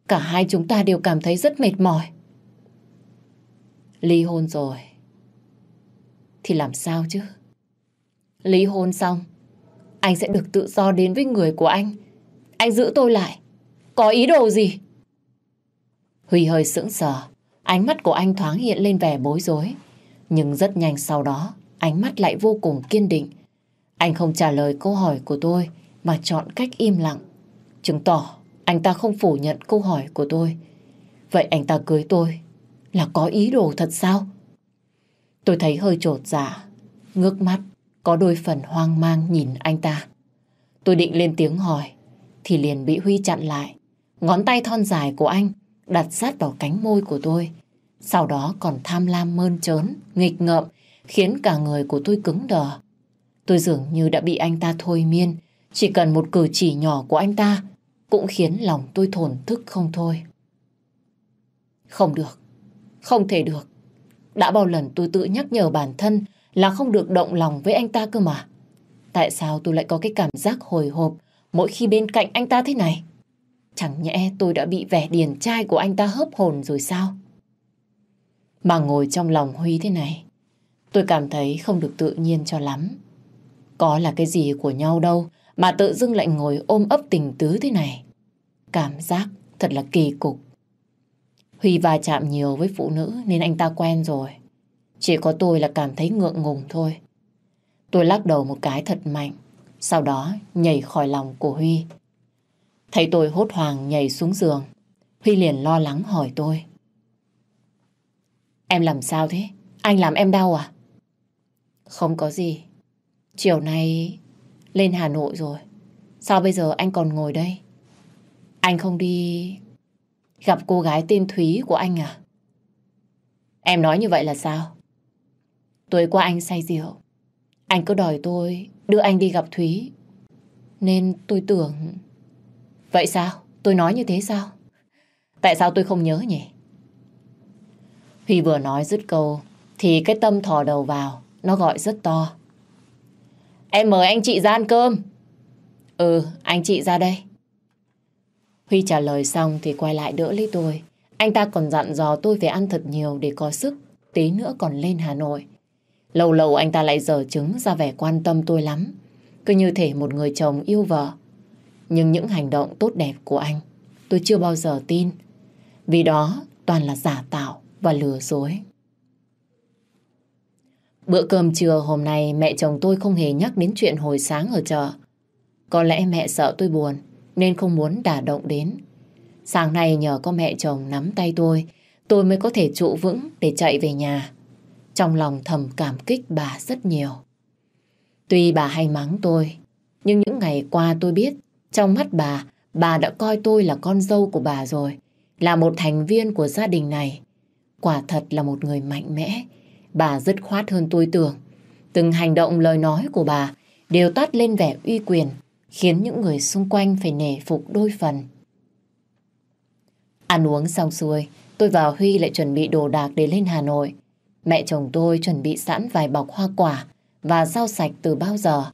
cả hai chúng ta đều cảm thấy rất mệt mỏi. Ly hôn rồi, thì làm sao chứ? Ly hôn xong, anh sẽ được tự do đến với người của anh. Anh giữ tôi lại. Có ý đồ gì? Huy hơi sững sờ. Ánh mắt của anh thoáng hiện lên vẻ bối rối. Nhưng rất nhanh sau đó, ánh mắt lại vô cùng kiên định. Anh không trả lời câu hỏi của tôi, mà chọn cách im lặng. Chứng tỏ anh ta không phủ nhận câu hỏi của tôi. Vậy anh ta cưới tôi là có ý đồ thật sao? Tôi thấy hơi trột dạ, ngước mắt, có đôi phần hoang mang nhìn anh ta. Tôi định lên tiếng hỏi, thì liền bị Huy chặn lại. Ngón tay thon dài của anh đặt sát vào cánh môi của tôi. Sau đó còn tham lam mơn trớn, nghịch ngợm, khiến cả người của tôi cứng đờ. Tôi dường như đã bị anh ta thôi miên, chỉ cần một cử chỉ nhỏ của anh ta cũng khiến lòng tôi thổn thức không thôi. Không được, không thể được. Đã bao lần tôi tự nhắc nhở bản thân là không được động lòng với anh ta cơ mà. Tại sao tôi lại có cái cảm giác hồi hộp mỗi khi bên cạnh anh ta thế này? Chẳng nhẽ tôi đã bị vẻ điền trai của anh ta hớp hồn rồi sao? Mà ngồi trong lòng Huy thế này, tôi cảm thấy không được tự nhiên cho lắm. Có là cái gì của nhau đâu mà tự dưng lại ngồi ôm ấp tình tứ thế này. Cảm giác thật là kỳ cục. Huy va chạm nhiều với phụ nữ nên anh ta quen rồi. Chỉ có tôi là cảm thấy ngượng ngùng thôi. Tôi lắc đầu một cái thật mạnh, sau đó nhảy khỏi lòng của Huy. Thấy tôi hốt hoảng nhảy xuống giường, Huy liền lo lắng hỏi tôi. Em làm sao thế? Anh làm em đau à? Không có gì. Chiều nay lên Hà Nội rồi. Sao bây giờ anh còn ngồi đây? Anh không đi gặp cô gái tên Thúy của anh à? Em nói như vậy là sao? Tối qua anh say rượu. Anh cứ đòi tôi đưa anh đi gặp Thúy. Nên tôi tưởng... Vậy sao? Tôi nói như thế sao? Tại sao tôi không nhớ nhỉ? Huy vừa nói dứt câu thì cái tâm thò đầu vào. Nó gọi rất to. Em mời anh chị ra ăn cơm. Ừ, anh chị ra đây. Huy trả lời xong thì quay lại đỡ lấy tôi. Anh ta còn dặn dò tôi phải ăn thật nhiều để có sức. Tí nữa còn lên Hà Nội. Lâu lâu anh ta lại dở chứng ra vẻ quan tâm tôi lắm. Cứ như thể một người chồng yêu vợ. Nhưng những hành động tốt đẹp của anh, tôi chưa bao giờ tin. Vì đó, toàn là giả tạo và lừa dối. Bữa cơm trưa hôm nay, mẹ chồng tôi không hề nhắc đến chuyện hồi sáng ở chợ. Có lẽ mẹ sợ tôi buồn nên không muốn đả động đến. Sáng nay nhờ có mẹ chồng nắm tay tôi, tôi mới có thể trụ vững để chạy về nhà. Trong lòng thầm cảm kích bà rất nhiều. Tuy bà hay mắng tôi, nhưng những ngày qua tôi biết trong mắt bà, bà đã coi tôi là con dâu của bà rồi, là một thành viên của gia đình này. Quả thật là một người mạnh mẽ, bà dứt khoát hơn tôi tưởng. Từng hành động lời nói của bà đều toát lên vẻ uy quyền, khiến những người xung quanh phải nể phục đôi phần. Ăn uống xong xuôi, tôi và Huy lại chuẩn bị đồ đạc để lên Hà Nội. Mẹ chồng tôi chuẩn bị sẵn vài bọc hoa quả và rau sạch từ bao giờ.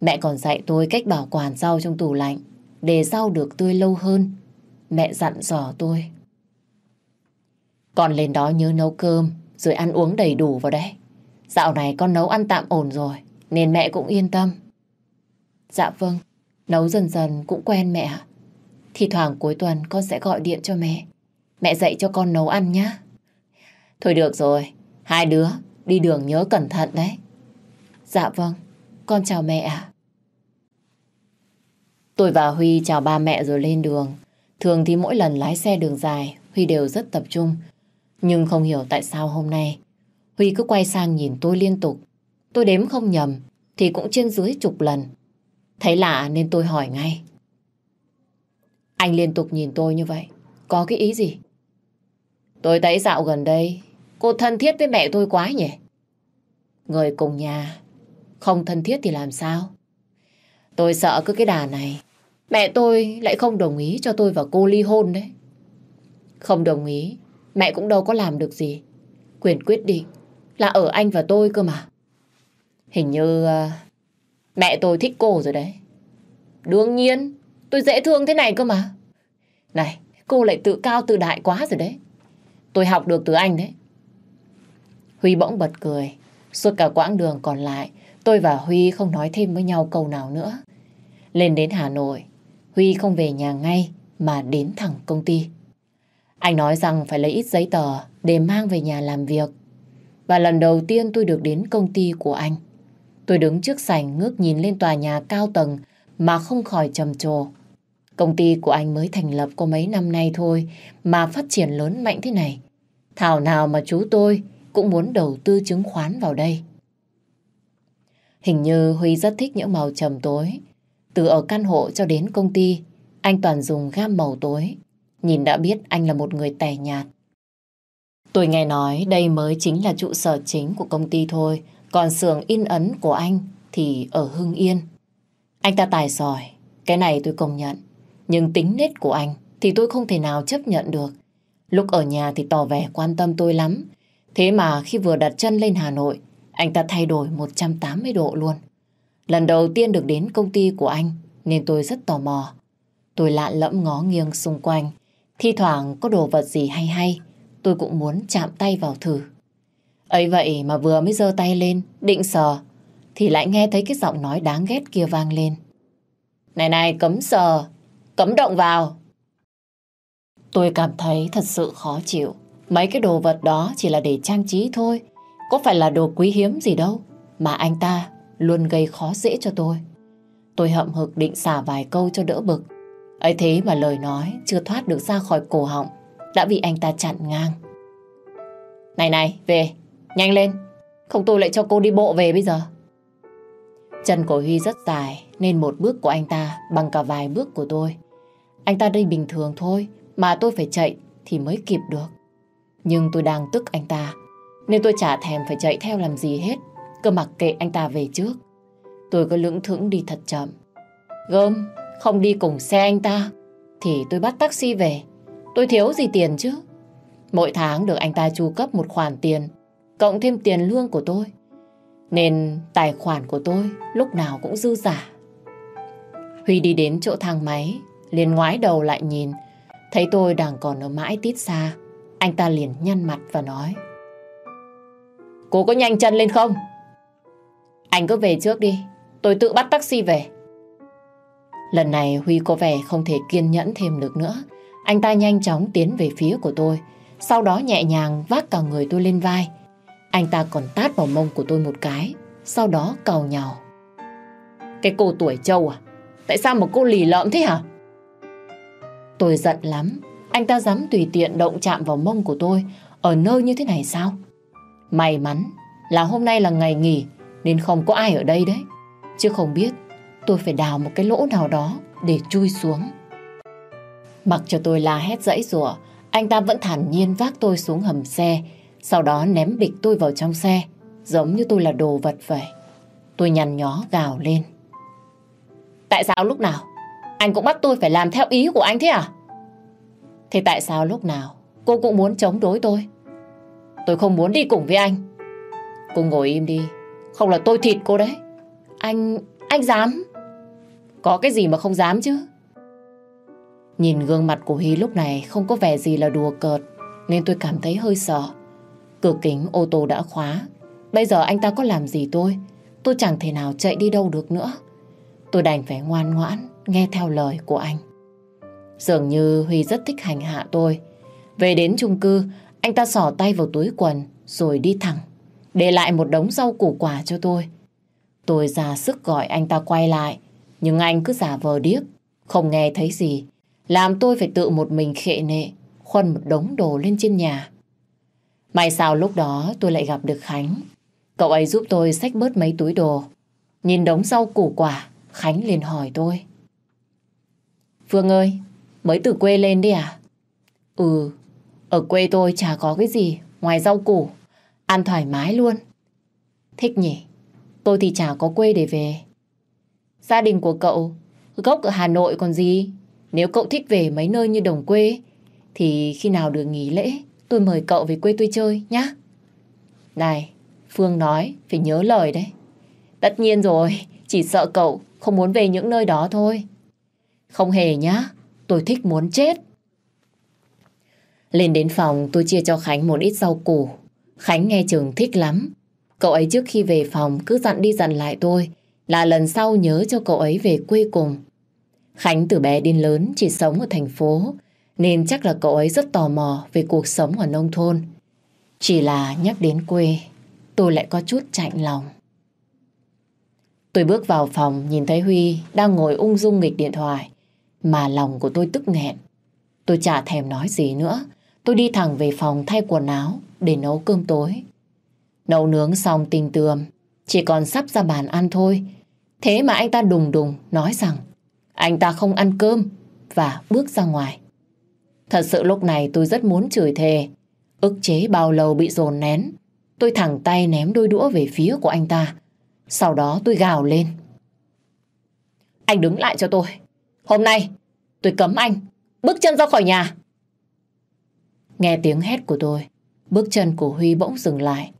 Mẹ còn dạy tôi cách bảo quản rau trong tủ lạnh để rau được tươi lâu hơn. Mẹ dặn dò tôi. Con lên đó nhớ nấu cơm rồi ăn uống đầy đủ vào đấy. Dạo này con nấu ăn tạm ổn rồi nên mẹ cũng yên tâm. Dạ vâng, nấu dần dần cũng quen mẹ ạ. Thì thoảng cuối tuần con sẽ gọi điện cho mẹ. Mẹ dạy cho con nấu ăn nhá. Thôi được rồi, hai đứa đi đường nhớ cẩn thận đấy. Dạ vâng, con chào mẹ ạ. Tôi và Huy chào ba mẹ rồi lên đường. Thường thì mỗi lần lái xe đường dài, Huy đều rất tập trung. Nhưng không hiểu tại sao hôm nay, Huy cứ quay sang nhìn tôi liên tục. Tôi đếm không nhầm, thì cũng trên dưới chục lần. Thấy lạ nên tôi hỏi ngay. Anh liên tục nhìn tôi như vậy, có cái ý gì? Tôi thấy dạo gần đây, cô thân thiết với mẹ tôi quá nhỉ? Người cùng nhà, không thân thiết thì làm sao? Tôi sợ cứ cái đà này, mẹ tôi lại không đồng ý cho tôi và cô ly hôn đấy. Không đồng ý, mẹ cũng đâu có làm được gì. Quyền quyết định là ở anh và tôi cơ mà. Hình như uh, mẹ tôi thích cô rồi đấy. Đương nhiên, tôi dễ thương thế này cơ mà. Này, cô lại tự cao tự đại quá rồi đấy. Tôi học được từ anh đấy. Huy bỗng bật cười. Suốt cả quãng đường còn lại, tôi và Huy không nói thêm với nhau câu nào nữa. Lên đến Hà Nội, Huy không về nhà ngay mà đến thẳng công ty. Anh nói rằng phải lấy ít giấy tờ để mang về nhà làm việc. Và lần đầu tiên tôi được đến công ty của anh. Tôi đứng trước sảnh ngước nhìn lên tòa nhà cao tầng mà không khỏi trầm trồ. Công ty của anh mới thành lập có mấy năm nay thôi mà phát triển lớn mạnh thế này. Thảo nào mà chú tôi cũng muốn đầu tư chứng khoán vào đây. Hình như Huy rất thích những màu trầm tối. Từ ở căn hộ cho đến công ty, anh toàn dùng gam màu tối. Nhìn đã biết anh là một người tẻ nhạt. Tôi nghe nói đây mới chính là trụ sở chính của công ty thôi, còn xưởng in ấn của anh thì ở Hưng Yên. Anh ta tài giỏi, cái này tôi công nhận. Nhưng tính nết của anh thì tôi không thể nào chấp nhận được. Lúc ở nhà thì tỏ vẻ quan tâm tôi lắm. Thế mà khi vừa đặt chân lên Hà Nội, anh ta thay đổi 180 độ luôn. Lần đầu tiên được đến công ty của anh nên tôi rất tò mò. Tôi lạ lẫm ngó nghiêng xung quanh. Thi thoảng có đồ vật gì hay hay, tôi cũng muốn chạm tay vào thử ấy vậy mà vừa mới giơ tay lên, định sờ, thì lại nghe thấy cái giọng nói đáng ghét kia vang lên. Này này, cấm sờ, cấm động vào. Tôi cảm thấy thật sự khó chịu. Mấy cái đồ vật đó chỉ là để trang trí thôi. Có phải là đồ quý hiếm gì đâu. Mà anh ta luôn gây khó dễ cho tôi. Tôi hậm hực định xả vài câu cho đỡ bực. ấy thế mà lời nói chưa thoát được ra khỏi cổ họng. Đã bị anh ta chặn ngang. Này này, về, nhanh lên. Không tôi lại cho cô đi bộ về bây giờ. Chân của Huy rất dài nên một bước của anh ta bằng cả vài bước của tôi. Anh ta đi bình thường thôi mà tôi phải chạy thì mới kịp được. Nhưng tôi đang tức anh ta nên tôi chả thèm phải chạy theo làm gì hết. Cứ mặc kệ anh ta về trước. Tôi cứ lững thững đi thật chậm. Gơm, không đi cùng xe anh ta thì tôi bắt taxi về. Tôi thiếu gì tiền chứ? Mỗi tháng được anh ta chu cấp một khoản tiền cộng thêm tiền lương của tôi. Nên tài khoản của tôi lúc nào cũng dư giả. Huy đi đến chỗ thang máy, liền ngoái đầu lại nhìn, thấy tôi đang còn ở mãi tít xa. Anh ta liền nhăn mặt và nói. Cô có nhanh chân lên không? Anh cứ về trước đi, tôi tự bắt taxi về. Lần này Huy có vẻ không thể kiên nhẫn thêm được nữa. Anh ta nhanh chóng tiến về phía của tôi, sau đó nhẹ nhàng vác cả người tôi lên vai. Anh ta còn tát vào mông của tôi một cái, sau đó cầu nhào. Cái cô tuổi trâu à? Tại sao mà cô lì lợm thế hả? Tôi giận lắm, anh ta dám tùy tiện động chạm vào mông của tôi ở nơi như thế này sao? May mắn là hôm nay là ngày nghỉ nên không có ai ở đây đấy. Chứ không biết tôi phải đào một cái lỗ nào đó để chui xuống. Mặc cho tôi la hét dãy rủa, anh ta vẫn thản nhiên vác tôi xuống hầm xe, sau đó ném bịch tôi vào trong xe, giống như tôi là đồ vật vậy. Tôi nhằn nhó gào lên. Tại sao lúc nào anh cũng bắt tôi phải làm theo ý của anh thế à? Thế tại sao lúc nào cô cũng muốn chống đối tôi? Tôi không muốn đi cùng với anh. Cô ngồi im đi, không là tôi thịt cô đấy. Anh, anh dám. Có cái gì mà không dám chứ? Nhìn gương mặt của Hy lúc này không có vẻ gì là đùa cợt, nên tôi cảm thấy hơi sợ. Cửa kính ô tô đã khóa. Bây giờ anh ta có làm gì tôi? Tôi chẳng thể nào chạy đi đâu được nữa. Tôi đành phải ngoan ngoãn, nghe theo lời của anh. Dường như Huy rất thích hành hạ tôi. Về đến chung cư, anh ta sỏ tay vào túi quần rồi đi thẳng, để lại một đống rau củ quả cho tôi. Tôi ra sức gọi anh ta quay lại, nhưng anh cứ giả vờ điếc, không nghe thấy gì, làm tôi phải tự một mình khệ nệ, khuân một đống đồ lên trên nhà. May sao lúc đó tôi lại gặp được Khánh. Cậu ấy giúp tôi xách bớt mấy túi đồ. Nhìn đống rau củ quả, Khánh liền hỏi tôi. Phương ơi, mới từ quê lên đi à? Ừ, ở quê tôi chả có cái gì ngoài rau củ. Ăn thoải mái luôn. Thích nhỉ? Tôi thì chả có quê để về. Gia đình của cậu gốc ở Hà Nội còn gì? Nếu cậu thích về mấy nơi như đồng quê thì khi nào được nghỉ lễ tôi mời cậu về quê tôi chơi nhá. Này, Phương nói phải nhớ lời đấy. Tất nhiên rồi, chỉ sợ cậu không muốn về những nơi đó thôi. Không hề nhá, tôi thích muốn chết. Lên đến phòng tôi chia cho Khánh một ít rau củ. Khánh nghe chừng thích lắm. Cậu ấy trước khi về phòng cứ dặn đi dặn lại tôi là lần sau nhớ cho cậu ấy về quê cùng. Khánh từ bé đến lớn chỉ sống ở thành phố nên chắc là cậu ấy rất tò mò về cuộc sống ở nông thôn. Chỉ là nhắc đến quê tôi lại có chút chạnh lòng. Tôi bước vào phòng nhìn thấy Huy đang ngồi ung dung nghịch điện thoại mà lòng của tôi tức nghẹn. Tôi chả thèm nói gì nữa. Tôi đi thẳng về phòng thay quần áo để nấu cơm tối. Nấu nướng xong tình tường, chỉ còn sắp ra bàn ăn thôi. Thế mà anh ta đùng đùng nói rằng anh ta không ăn cơm và bước ra ngoài. Thật sự lúc này tôi rất muốn chửi thề. ức chế bao lâu bị dồn nén. Tôi thẳng tay ném đôi đũa về phía của anh ta. Sau đó tôi gào lên. Anh đứng lại cho tôi. Hôm nay tôi cấm anh bước chân ra khỏi nhà. Nghe tiếng hét của tôi, bước chân của Huy bỗng dừng lại.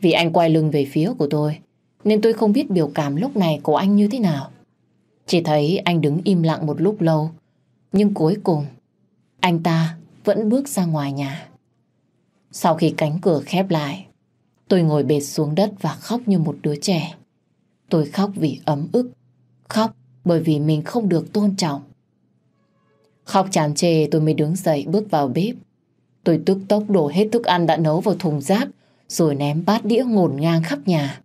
Vì anh quay lưng về phía của tôi, nên tôi không biết biểu cảm lúc này của anh như thế nào. Chỉ thấy anh đứng im lặng một lúc lâu, nhưng cuối cùng anh ta vẫn bước ra ngoài nhà. Sau khi cánh cửa khép lại, tôi ngồi bệt xuống đất và khóc như một đứa trẻ. Tôi khóc vì ấm ức, khóc bởi vì mình không được tôn trọng. Khóc chán chê tôi mới đứng dậy bước vào bếp. Tôi tức tốc đổ hết thức ăn đã nấu vào thùng rác rồi ném bát đĩa ngổn ngang khắp nhà.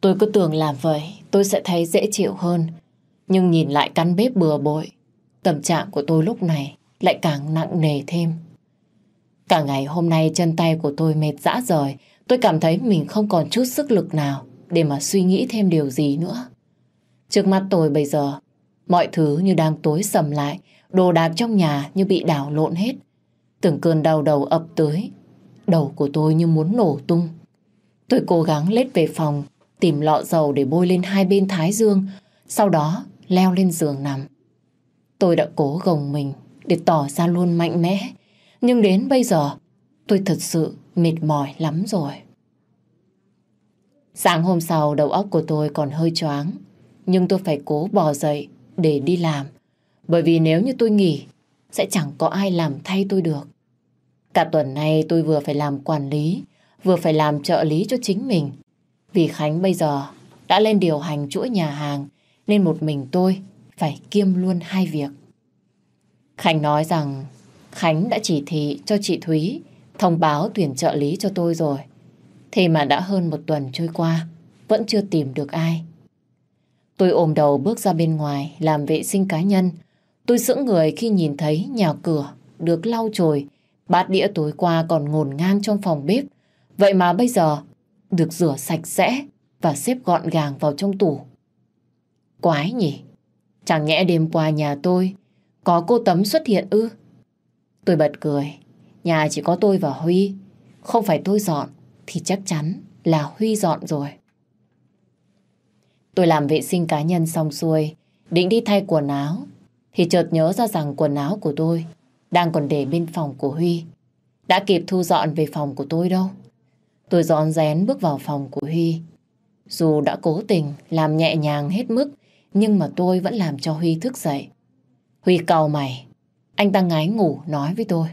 Tôi cứ tưởng làm vậy tôi sẽ thấy dễ chịu hơn. Nhưng nhìn lại căn bếp bừa bội, tâm trạng của tôi lúc này lại càng nặng nề thêm. Cả ngày hôm nay chân tay của tôi mệt dã rời, tôi cảm thấy mình không còn chút sức lực nào để mà suy nghĩ thêm điều gì nữa. Trước mắt tôi bây giờ, mọi thứ như đang tối sầm lại, đồ đạc trong nhà như bị đảo lộn hết. Từng cơn đau đầu ập tới, đầu của tôi như muốn nổ tung. Tôi cố gắng lết về phòng, tìm lọ dầu để bôi lên hai bên thái dương, sau đó leo lên giường nằm. Tôi đã cố gồng mình để tỏ ra luôn mạnh mẽ, nhưng đến bây giờ tôi thật sự mệt mỏi lắm rồi. Sáng hôm sau đầu óc của tôi còn hơi choáng, nhưng tôi phải cố bò dậy để đi làm. Bởi vì nếu như tôi nghỉ, sẽ chẳng có ai làm thay tôi được. Cả tuần nay tôi vừa phải làm quản lý, vừa phải làm trợ lý cho chính mình. Vì Khánh bây giờ đã lên điều hành chuỗi nhà hàng, nên một mình tôi phải kiêm luôn hai việc. Khánh nói rằng Khánh đã chỉ thị cho chị Thúy thông báo tuyển trợ lý cho tôi rồi. Thế mà đã hơn một tuần trôi qua, vẫn chưa tìm được ai. Tôi ôm đầu bước ra bên ngoài làm vệ sinh cá nhân. Tôi sững người khi nhìn thấy nhà cửa được lau chùi, bát đĩa tối qua còn ngổn ngang trong phòng bếp. Vậy mà bây giờ được rửa sạch sẽ và xếp gọn gàng vào trong tủ. Quái nhỉ? Chẳng nhẽ đêm qua nhà tôi có cô Tấm xuất hiện ư? Tôi bật cười. Nhà chỉ có tôi và Huy. Không phải tôi dọn thì chắc chắn là Huy dọn rồi. Tôi làm vệ sinh cá nhân xong xuôi, định đi thay quần áo, thì chợt nhớ ra rằng quần áo của tôi đang còn để bên phòng của Huy. Đã kịp thu dọn về phòng của tôi đâu. Tôi dọn rén bước vào phòng của Huy. Dù đã cố tình làm nhẹ nhàng hết mức, nhưng mà tôi vẫn làm cho Huy thức dậy. Huy cầu mày, anh ta ngái ngủ nói với tôi.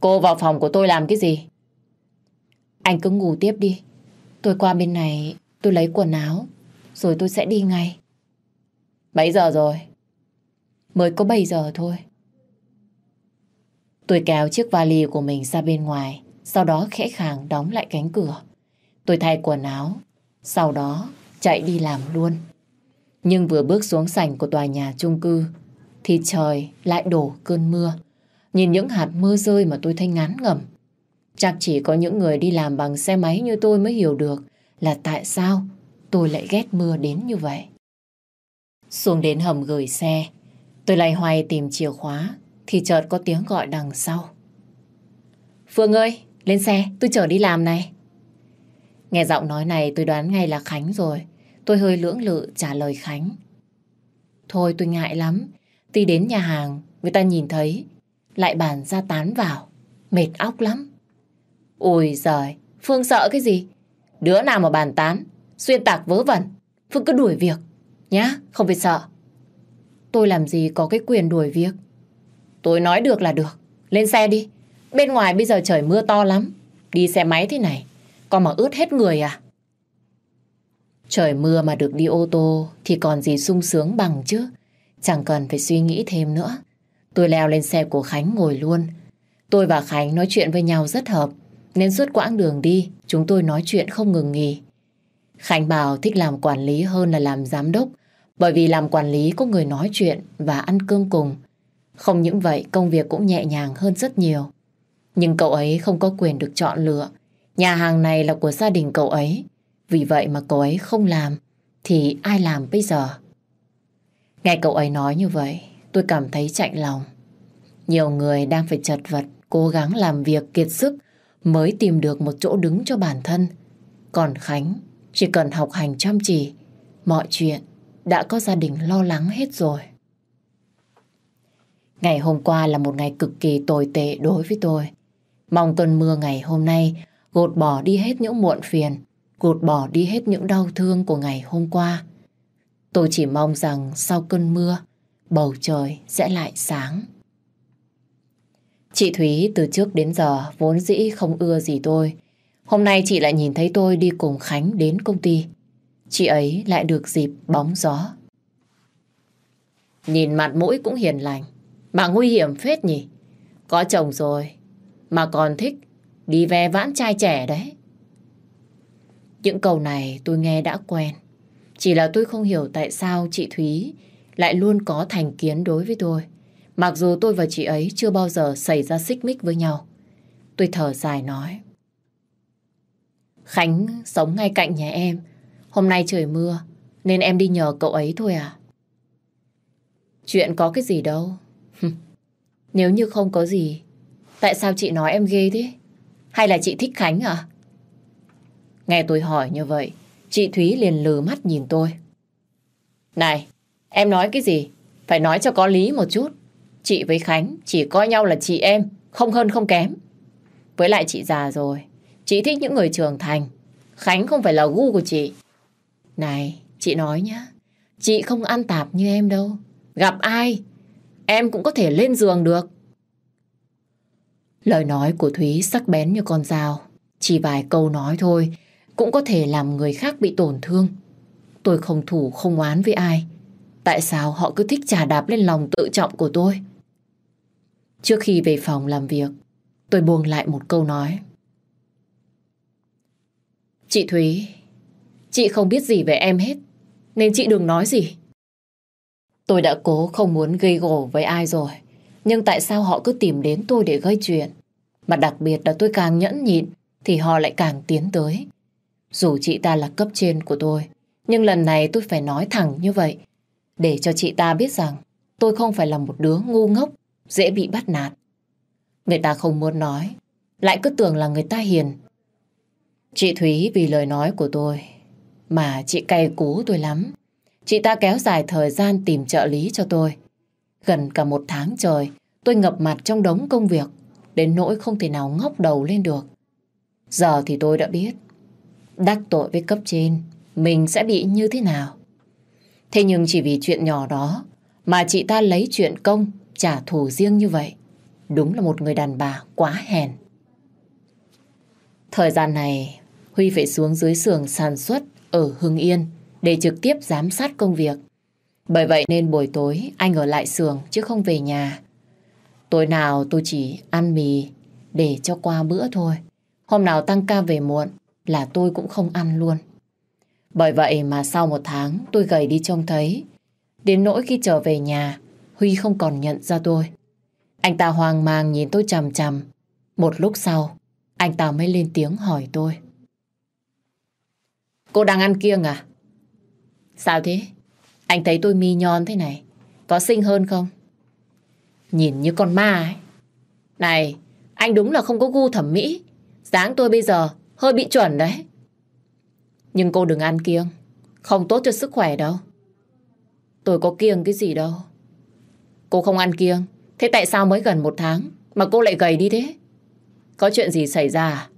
Cô vào phòng của tôi làm cái gì? Anh cứ ngủ tiếp đi. Tôi qua bên này, tôi lấy quần áo, rồi tôi sẽ đi ngay. Mấy giờ rồi? Mới có 7 giờ thôi. Tôi kéo chiếc vali của mình ra bên ngoài, sau đó khẽ khàng đóng lại cánh cửa. Tôi thay quần áo, sau đó chạy đi làm luôn. Nhưng vừa bước xuống sảnh của tòa nhà chung cư, thì trời lại đổ cơn mưa. Nhìn những hạt mưa rơi mà tôi thấy ngán ngẩm. Chắc chỉ có những người đi làm bằng xe máy như tôi mới hiểu được là tại sao tôi lại ghét mưa đến như vậy. Xuống đến hầm gửi xe, tôi lại hoài tìm chìa khóa thì chợt có tiếng gọi đằng sau. Phương ơi, lên xe, tôi chở đi làm này. Nghe giọng nói này tôi đoán ngay là Khánh rồi. Tôi hơi lưỡng lự trả lời Khánh. Thôi tôi ngại lắm. Đi đến nhà hàng, người ta nhìn thấy, lại bàn ra tán vào. Mệt óc lắm. Ôi giời, Phương sợ cái gì? Đứa nào mà bàn tán, xuyên tạc vớ vẩn. Phương cứ đuổi việc, nhá, không phải sợ. Tôi làm gì có cái quyền đuổi việc. Tôi nói được là được. Lên xe đi. Bên ngoài bây giờ trời mưa to lắm. Đi xe máy thế này, còn mà ướt hết người à? Trời mưa mà được đi ô tô thì còn gì sung sướng bằng chứ. Chẳng cần phải suy nghĩ thêm nữa. Tôi leo lên xe của Khánh ngồi luôn. Tôi và Khánh nói chuyện với nhau rất hợp. Nên suốt quãng đường đi, chúng tôi nói chuyện không ngừng nghỉ. Khánh bảo thích làm quản lý hơn là làm giám đốc. Bởi vì làm quản lý có người nói chuyện và ăn cơm cùng. Không những vậy, công việc cũng nhẹ nhàng hơn rất nhiều. Nhưng cậu ấy không có quyền được chọn lựa. Nhà hàng này là của gia đình cậu ấy. Vì vậy mà cậu ấy không làm, thì ai làm bây giờ? Nghe cậu ấy nói như vậy, tôi cảm thấy chạnh lòng. Nhiều người đang phải chật vật, cố gắng làm việc kiệt sức mới tìm được một chỗ đứng cho bản thân. Còn Khánh chỉ cần học hành chăm chỉ, mọi chuyện đã có gia đình lo lắng hết rồi. Ngày hôm qua là một ngày cực kỳ tồi tệ đối với tôi. Mong cơn mưa ngày hôm nay gột bỏ đi hết những muộn phiền, gột bỏ đi hết những đau thương của ngày hôm qua. Tôi chỉ mong rằng sau cơn mưa, bầu trời sẽ lại sáng. Chị Thúy từ trước đến giờ vốn dĩ không ưa gì tôi. Hôm nay chị lại nhìn thấy tôi đi cùng Khánh đến công ty. Chị ấy lại được dịp bóng gió. Nhìn mặt mũi cũng hiền lành, mà nguy hiểm phết nhỉ. Có chồng rồi, mà còn thích đi ve vãn trai trẻ đấy. Những câu này tôi nghe đã quen. Chỉ là tôi không hiểu tại sao chị Thúy lại luôn có thành kiến đối với tôi. Mặc dù tôi và chị ấy chưa bao giờ xảy ra xích mích với nhau. Tôi thở dài nói. Khánh sống ngay cạnh nhà em. Hôm nay trời mưa, nên em đi nhờ cậu ấy thôi à. Chuyện có cái gì đâu. Nếu như không có gì, tại sao chị nói em ghê thế? Hay là chị thích Khánh à? Nghe tôi hỏi như vậy, chị Thúy liền lừ mắt nhìn tôi. Này, em nói cái gì? Phải nói cho có lý một chút. Chị với Khánh chỉ coi nhau là chị em, không hơn không kém. Với lại chị già rồi, chị thích những người trưởng thành. Khánh không phải là gu của chị. Này, chị nói nhá, chị không ăn tạp như em đâu. Gặp ai, em cũng có thể lên giường được. Lời nói của Thúy sắc bén như con dao. Chỉ vài câu nói thôi cũng có thể làm người khác bị tổn thương. Tôi không thủ không oán với ai. Tại sao họ cứ thích trà đạp lên lòng tự trọng của tôi? Trước khi về phòng làm việc, tôi buông lại một câu nói. Chị Thúy, chị không biết gì về em hết, nên chị đừng nói gì. Tôi đã cố không muốn gây gổ với ai rồi, nhưng tại sao họ cứ tìm đến tôi để gây chuyện? Mà đặc biệt là tôi càng nhẫn nhịn, thì họ lại càng tiến tới. Dù chị ta là cấp trên của tôi, nhưng lần này tôi phải nói thẳng như vậy, để cho chị ta biết rằng tôi không phải là một đứa ngu ngốc, dễ bị bắt nạt. Người ta không muốn nói, lại cứ tưởng là người ta hiền. Chị Thúy vì lời nói của tôi mà chị cay cú tôi lắm. Chị ta kéo dài thời gian tìm trợ lý cho tôi. Gần cả một tháng trời, tôi ngập mặt trong đống công việc, đến nỗi không thể nào ngóc đầu lên được. Giờ thì tôi đã biết, đắc tội với cấp trên, mình sẽ bị như thế nào. Thế nhưng chỉ vì chuyện nhỏ đó mà chị ta lấy chuyện công trả thù riêng như vậy. Đúng là một người đàn bà quá hèn. Thời gian này, Huy phải xuống dưới xưởng sản xuất ở Hưng Yên để trực tiếp giám sát công việc. Bởi vậy nên buổi tối anh ở lại xưởng chứ không về nhà. Tối nào tôi chỉ ăn mì để cho qua bữa thôi. Hôm nào tăng ca về muộn là tôi cũng không ăn luôn. Bởi vậy mà sau một tháng tôi gầy đi trông thấy. Đến nỗi khi trở về nhà, Huy không còn nhận ra tôi. Anh ta hoang mang nhìn tôi chằm chằm. Một lúc sau, anh ta mới lên tiếng hỏi tôi. Cô đang ăn kiêng à? Sao thế? Anh thấy tôi mi nhon thế này. Có xinh hơn không? Nhìn như con ma ấy. Này, anh đúng là không có gu thẩm mỹ. dáng tôi bây giờ hơi bị chuẩn đấy. Nhưng cô đừng ăn kiêng. Không tốt cho sức khỏe đâu. Tôi có kiêng cái gì đâu. Cô không ăn kiêng. Thế tại sao mới gần một tháng mà cô lại gầy đi thế? Có chuyện gì xảy ra à?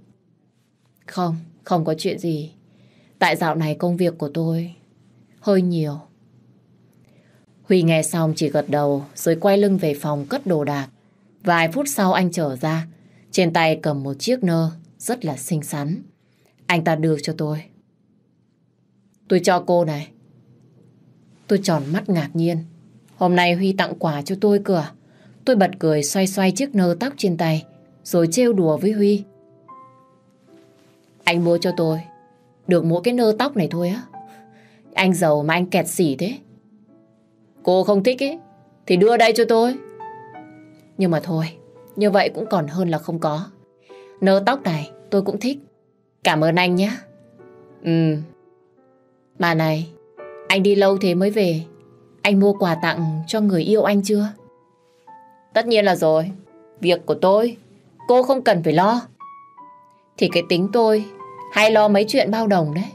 Không, không có chuyện gì. Tại dạo này công việc của tôi hơi nhiều. Huy nghe xong chỉ gật đầu rồi quay lưng về phòng cất đồ đạc. Vài phút sau anh trở ra, trên tay cầm một chiếc nơ rất là xinh xắn. Anh ta đưa cho tôi. Tôi cho cô này. Tôi tròn mắt ngạc nhiên. Hôm nay Huy tặng quà cho tôi cửa. À? Tôi bật cười xoay xoay chiếc nơ tóc trên tay, rồi trêu đùa với Huy. Anh mua cho tôi, được mỗi cái nơ tóc này thôi á. Anh giàu mà anh kẹt xỉ thế. Cô không thích ấy, thì đưa đây cho tôi. Nhưng mà thôi, như vậy cũng còn hơn là không có. Nơ tóc này tôi cũng thích. Cảm ơn anh nhé. Ừ. Mà này, anh đi lâu thế mới về. Anh mua quà tặng cho người yêu anh chưa? Tất nhiên là rồi. Việc của tôi, cô không cần phải lo. Thì cái tính tôi hay lo mấy chuyện bao đồng đấy.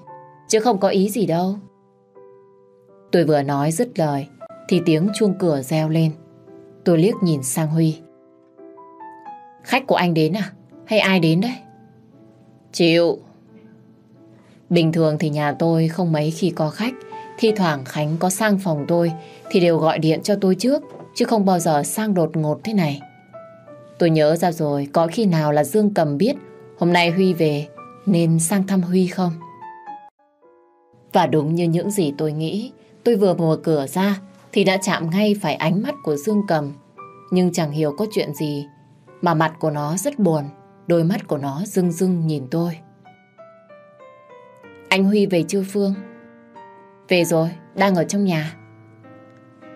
Chứ không có ý gì đâu. Tôi vừa nói dứt lời thì tiếng chuông cửa reo lên. Tôi liếc nhìn sang Huy. Khách của anh đến à? Hay ai đến đấy? Chịu. Bình thường thì nhà tôi không mấy khi có khách. Thi thoảng Khánh có sang phòng tôi thì đều gọi điện cho tôi trước chứ không bao giờ sang đột ngột thế này. Tôi nhớ ra rồi, có khi nào là Dương Cầm biết hôm nay Huy về nên sang thăm Huy không? Và đúng như những gì tôi nghĩ, tôi vừa mở cửa ra thì đã chạm ngay phải ánh mắt của Dương Cầm. Nhưng chẳng hiểu có chuyện gì mà mặt của nó rất buồn, đôi mắt của nó rưng rưng nhìn tôi. Anh Huy về chưa Phương? Về rồi, đang ở trong nhà.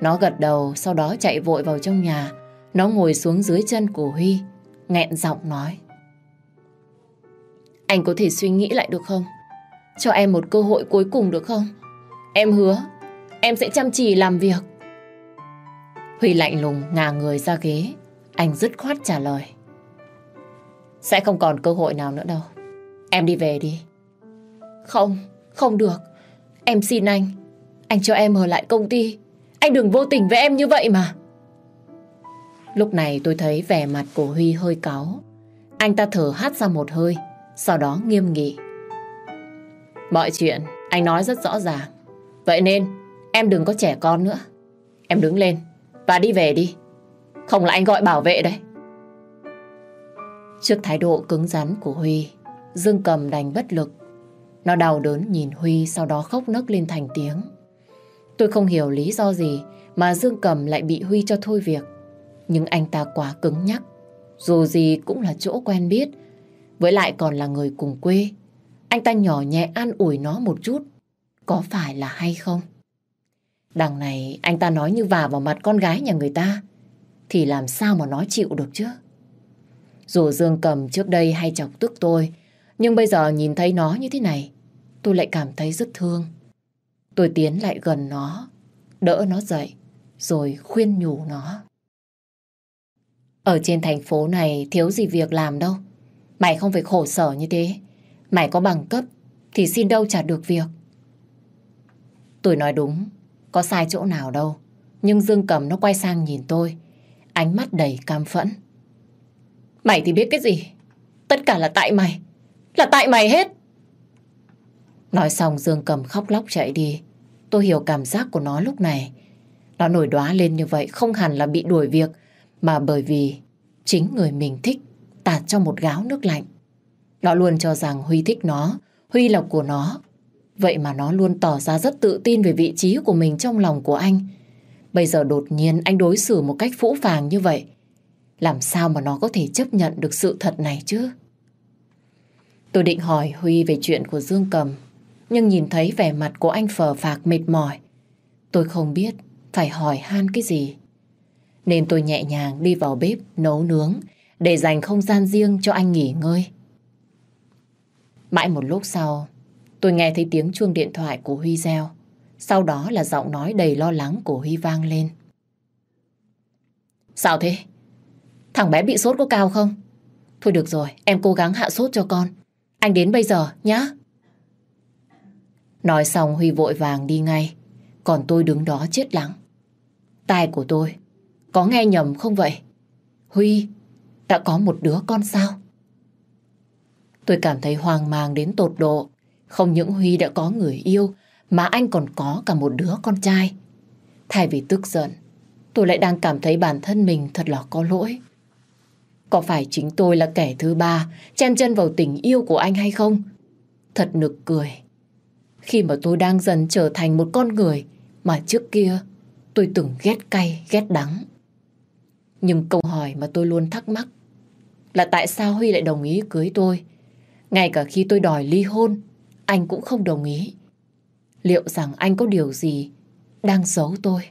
Nó gật đầu, sau đó chạy vội vào trong nhà. Nó ngồi xuống dưới chân của Huy, nghẹn giọng nói. Anh có thể suy nghĩ lại được không? Cho em một cơ hội cuối cùng được không? Em hứa, em sẽ chăm chỉ làm việc. Huy lạnh lùng ngả người ra ghế. Anh dứt khoát trả lời. Sẽ không còn cơ hội nào nữa đâu. Em đi về đi. Không, không được. Em xin anh. Anh cho em ở lại công ty. Anh đừng vô tình với em như vậy mà. Lúc này tôi thấy vẻ mặt của Huy hơi cáu. Anh ta thở hắt ra một hơi, sau đó nghiêm nghị. Mọi chuyện anh nói rất rõ ràng. Vậy nên em đừng có trẻ con nữa. Em đứng lên và đi về đi. Không là anh gọi bảo vệ đấy. Trước thái độ cứng rắn của Huy, Dương cầm đành bất lực. Nó đau đớn nhìn Huy sau đó khóc nấc lên thành tiếng. Tôi không hiểu lý do gì mà Dương cầm lại bị Huy cho thôi việc. Nhưng anh ta quá cứng nhắc. Dù gì cũng là chỗ quen biết. Với lại còn là người cùng quê. Anh ta nhỏ nhẹ an ủi nó một chút. Có phải là hay không? Đằng này anh ta nói như vả vào mặt con gái nhà người ta. Thì làm sao mà nó chịu được chứ? Dù Dương Cầm trước đây hay chọc tức tôi, nhưng bây giờ nhìn thấy nó như thế này, tôi lại cảm thấy rất thương. Tôi tiến lại gần nó, đỡ nó dậy, rồi khuyên nhủ nó. Ở trên thành phố này thiếu gì việc làm đâu. Mày không phải khổ sở như thế. Mày có bằng cấp thì xin đâu trả được việc. Tôi nói đúng, có sai chỗ nào đâu. Nhưng Dương Cầm nó quay sang nhìn tôi, ánh mắt đầy cam phẫn. Mày thì biết cái gì? Tất cả là tại mày. Là tại mày hết. Nói xong Dương Cầm khóc lóc chạy đi. Tôi hiểu cảm giác của nó lúc này. Nó nổi đoá lên như vậy không hẳn là bị đuổi việc, mà bởi vì chính người mình thích tạt cho một gáo nước lạnh. Nó luôn cho rằng Huy thích nó, Huy là của nó. Vậy mà nó luôn tỏ ra rất tự tin về vị trí của mình trong lòng của anh. Bây giờ đột nhiên anh đối xử một cách phũ phàng như vậy. Làm sao mà nó có thể chấp nhận được sự thật này chứ? Tôi định hỏi Huy về chuyện của Dương Cầm, nhưng nhìn thấy vẻ mặt của anh phờ phạc mệt mỏi. Tôi không biết phải hỏi han cái gì. Nên tôi nhẹ nhàng đi vào bếp nấu nướng để dành không gian riêng cho anh nghỉ ngơi. Mãi một lúc sau, tôi nghe thấy tiếng chuông điện thoại của Huy reo. Sau đó là giọng nói đầy lo lắng của Huy vang lên. Sao thế? Thằng bé bị sốt có cao không? Thôi được rồi, em cố gắng hạ sốt cho con. Anh đến bây giờ, nhá. Nói xong Huy vội vàng đi ngay. Còn tôi đứng đó chết lặng. Tai của tôi, có nghe nhầm không vậy? Huy, đã có một đứa con sao? Tôi cảm thấy hoang mang đến tột độ. Không những Huy đã có người yêu, mà anh còn có cả một đứa con trai. Thay vì tức giận, tôi lại đang cảm thấy bản thân mình thật là có lỗi. Có phải chính tôi là kẻ thứ ba chen chân vào tình yêu của anh hay không? Thật nực cười. Khi mà tôi đang dần trở thành một con người mà trước kia tôi từng ghét cay, ghét đắng. Nhưng câu hỏi mà tôi luôn thắc mắc là tại sao Huy lại đồng ý cưới tôi? Ngay cả khi tôi đòi ly hôn, anh cũng không đồng ý. Liệu rằng anh có điều gì đang giấu tôi?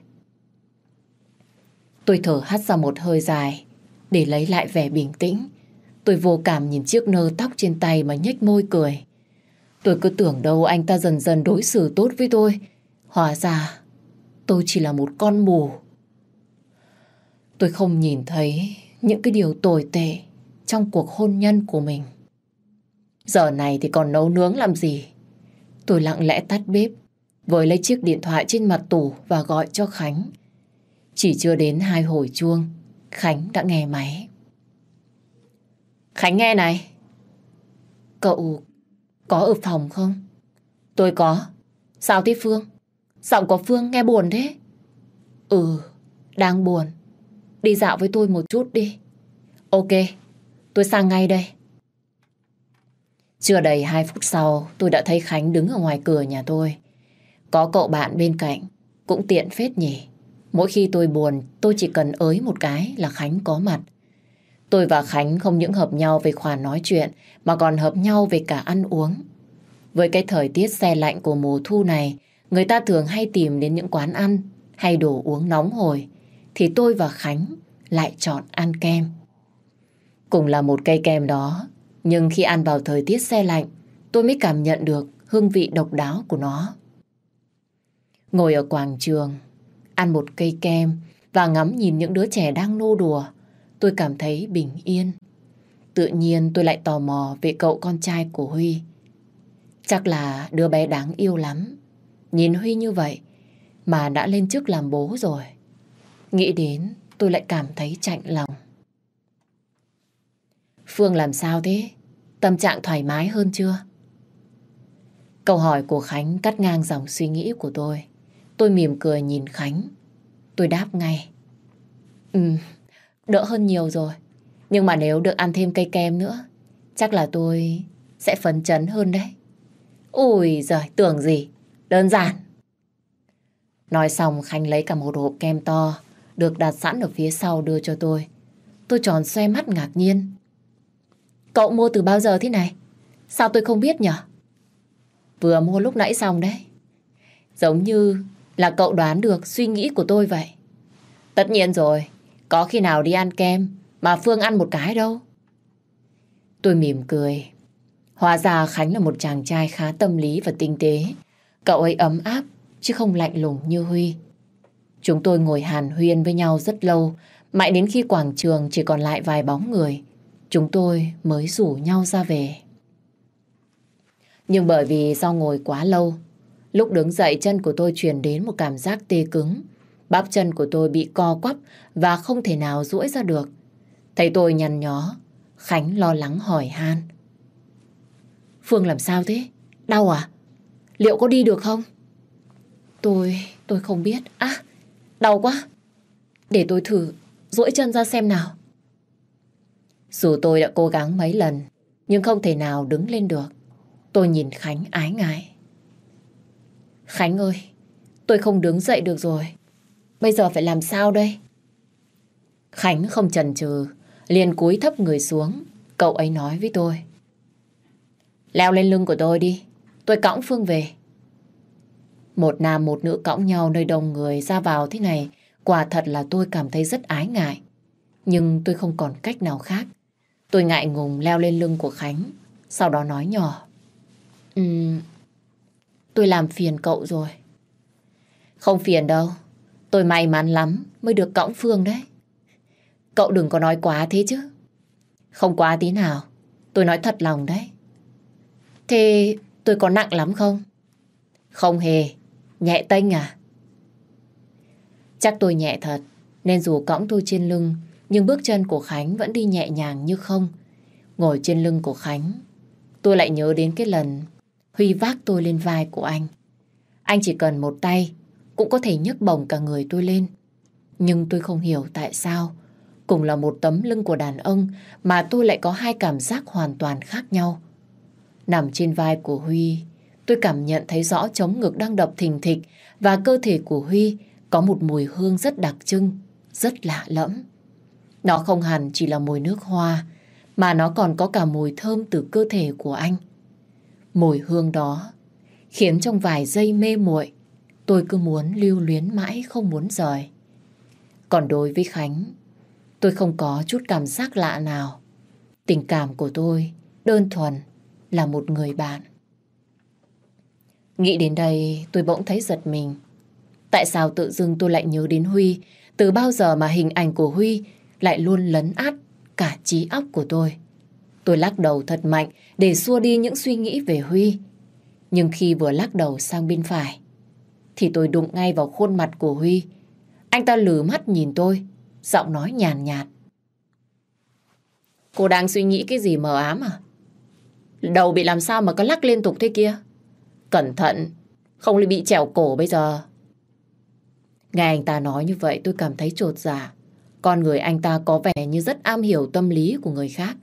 Tôi thở hắt ra một hơi dài, để lấy lại vẻ bình tĩnh, tôi vô cảm nhìn chiếc nơ tóc trên tay mà nhếch môi cười. Tôi cứ tưởng đâu anh ta dần dần đối xử tốt với tôi. Hóa ra, tôi chỉ là một con mù. Tôi không nhìn thấy những cái điều tồi tệ trong cuộc hôn nhân của mình. Giờ này thì còn nấu nướng làm gì? Tôi lặng lẽ tắt bếp, với lấy chiếc điện thoại trên mặt tủ và gọi cho Khánh. Chỉ chưa đến hai hồi chuông, Khánh đã nghe máy. Khánh nghe này. Cậu có ở phòng không? Tôi có. Sao thế Phương? Giọng của Phương nghe buồn thế. Ừ, đang buồn. Đi dạo với tôi một chút đi. Ok, tôi sang ngay đây. Chưa đầy 2 phút sau, tôi đã thấy Khánh đứng ở ngoài cửa nhà tôi. Có cậu bạn bên cạnh, cũng tiện phết nhỉ. Mỗi khi tôi buồn, tôi chỉ cần ới một cái là Khánh có mặt. Tôi và Khánh không những hợp nhau về khoản nói chuyện, mà còn hợp nhau về cả ăn uống. Với cái thời tiết xe lạnh của mùa thu này, người ta thường hay tìm đến những quán ăn hay đồ uống nóng hổi, thì tôi và Khánh lại chọn ăn kem. Cùng là một cây kem đó, nhưng khi ăn vào thời tiết xe lạnh, tôi mới cảm nhận được hương vị độc đáo của nó. Ngồi ở quảng trường, ăn một cây kem và ngắm nhìn những đứa trẻ đang nô đùa, tôi cảm thấy bình yên. Tự nhiên tôi lại tò mò về cậu con trai của Huy. Chắc là đứa bé đáng yêu lắm. Nhìn Huy như vậy mà đã lên chức làm bố rồi. Nghĩ đến tôi lại cảm thấy chạnh lòng. Phương làm sao thế? Tâm trạng thoải mái hơn chưa? Câu hỏi của Khánh cắt ngang dòng suy nghĩ của tôi. Tôi mỉm cười nhìn Khánh. Tôi đáp ngay. Ừ, đỡ hơn nhiều rồi. Nhưng mà nếu được ăn thêm cây kem nữa, chắc là tôi sẽ phấn chấn hơn đấy. Ui giời, tưởng gì? Đơn giản. Nói xong Khánh lấy cả một hộp kem to được đặt sẵn ở phía sau đưa cho tôi. Tôi tròn xoe mắt ngạc nhiên. Cậu mua từ bao giờ thế này? Sao tôi không biết nhở? Vừa mua lúc nãy xong đấy. Giống như là cậu đoán được suy nghĩ của tôi vậy. Tất nhiên rồi, có khi nào đi ăn kem mà Phương ăn một cái đâu. Tôi mỉm cười. Hóa ra Khánh là một chàng trai khá tâm lý và tinh tế. Cậu ấy ấm áp chứ không lạnh lùng như Huy. Chúng tôi ngồi hàn huyên với nhau rất lâu, mãi đến khi quảng trường chỉ còn lại vài bóng người, chúng tôi mới rủ nhau ra về. Nhưng bởi vì do ngồi quá lâu, lúc đứng dậy chân của tôi truyền đến một cảm giác tê cứng. Bắp chân của tôi bị co quắp và không thể nào duỗi ra được. Thấy tôi nhăn nhó, Khánh lo lắng hỏi han. Phương làm sao thế? Đau à? Liệu có đi được không? Tôi, tôi không biết. À, đau quá. Để tôi thử duỗi chân ra xem nào. Dù tôi đã cố gắng mấy lần, nhưng không thể nào đứng lên được. Tôi nhìn Khánh ái ngại. Khánh ơi, tôi không đứng dậy được rồi. Bây giờ phải làm sao đây? Khánh không chần chừ, liền cúi thấp người xuống. Cậu ấy nói với tôi. Leo lên lưng của tôi đi, tôi cõng Phương về. Một nam một nữ cõng nhau nơi đông người ra vào thế này, quả thật là tôi cảm thấy rất ái ngại. Nhưng tôi không còn cách nào khác. Tôi ngại ngùng leo lên lưng của Khánh, sau đó nói nhỏ. Ừm, tôi làm phiền cậu rồi. Không phiền đâu, tôi may mắn lắm mới được cõng Phương đấy. Cậu đừng có nói quá thế chứ. Không quá tí nào, tôi nói thật lòng đấy. Thế tôi có nặng lắm không? Không hề, nhẹ tênh à? Chắc tôi nhẹ thật, nên dù cõng tôi trên lưng, nhưng bước chân của Khánh vẫn đi nhẹ nhàng như không. Ngồi trên lưng của Khánh, tôi lại nhớ đến cái lần Huy vác tôi lên vai của anh. Anh chỉ cần một tay, cũng có thể nhấc bổng cả người tôi lên. Nhưng tôi không hiểu tại sao, cùng là một tấm lưng của đàn ông mà tôi lại có hai cảm giác hoàn toàn khác nhau. Nằm trên vai của Huy, tôi cảm nhận thấy rõ chống ngực đang đập thình thịch và cơ thể của Huy có một mùi hương rất đặc trưng, rất lạ lẫm. Nó không hẳn chỉ là mùi nước hoa, mà nó còn có cả mùi thơm từ cơ thể của anh. Mùi hương đó khiến trong vài giây mê muội tôi cứ muốn lưu luyến mãi không muốn rời. Còn đối với Khánh, tôi không có chút cảm giác lạ nào. Tình cảm của tôi đơn thuần là một người bạn. Nghĩ đến đây tôi bỗng thấy giật mình. Tại sao tự dưng tôi lại nhớ đến Huy? Từ bao giờ mà hình ảnh của Huy lại luôn lấn át cả trí óc của tôi? Tôi lắc đầu thật mạnh để xua đi những suy nghĩ về Huy. Nhưng khi vừa lắc đầu sang bên phải, thì tôi đụng ngay vào khuôn mặt của Huy. Anh ta lử mắt nhìn tôi, giọng nói nhàn nhạt, Cô đang suy nghĩ cái gì mờ ám à? Đầu bị làm sao mà cứ lắc liên tục thế kia? Cẩn thận, không lại bị trèo cổ bây giờ. Nghe anh ta nói như vậy tôi cảm thấy trột dạ. Con người anh ta có vẻ như rất am hiểu tâm lý của người khác.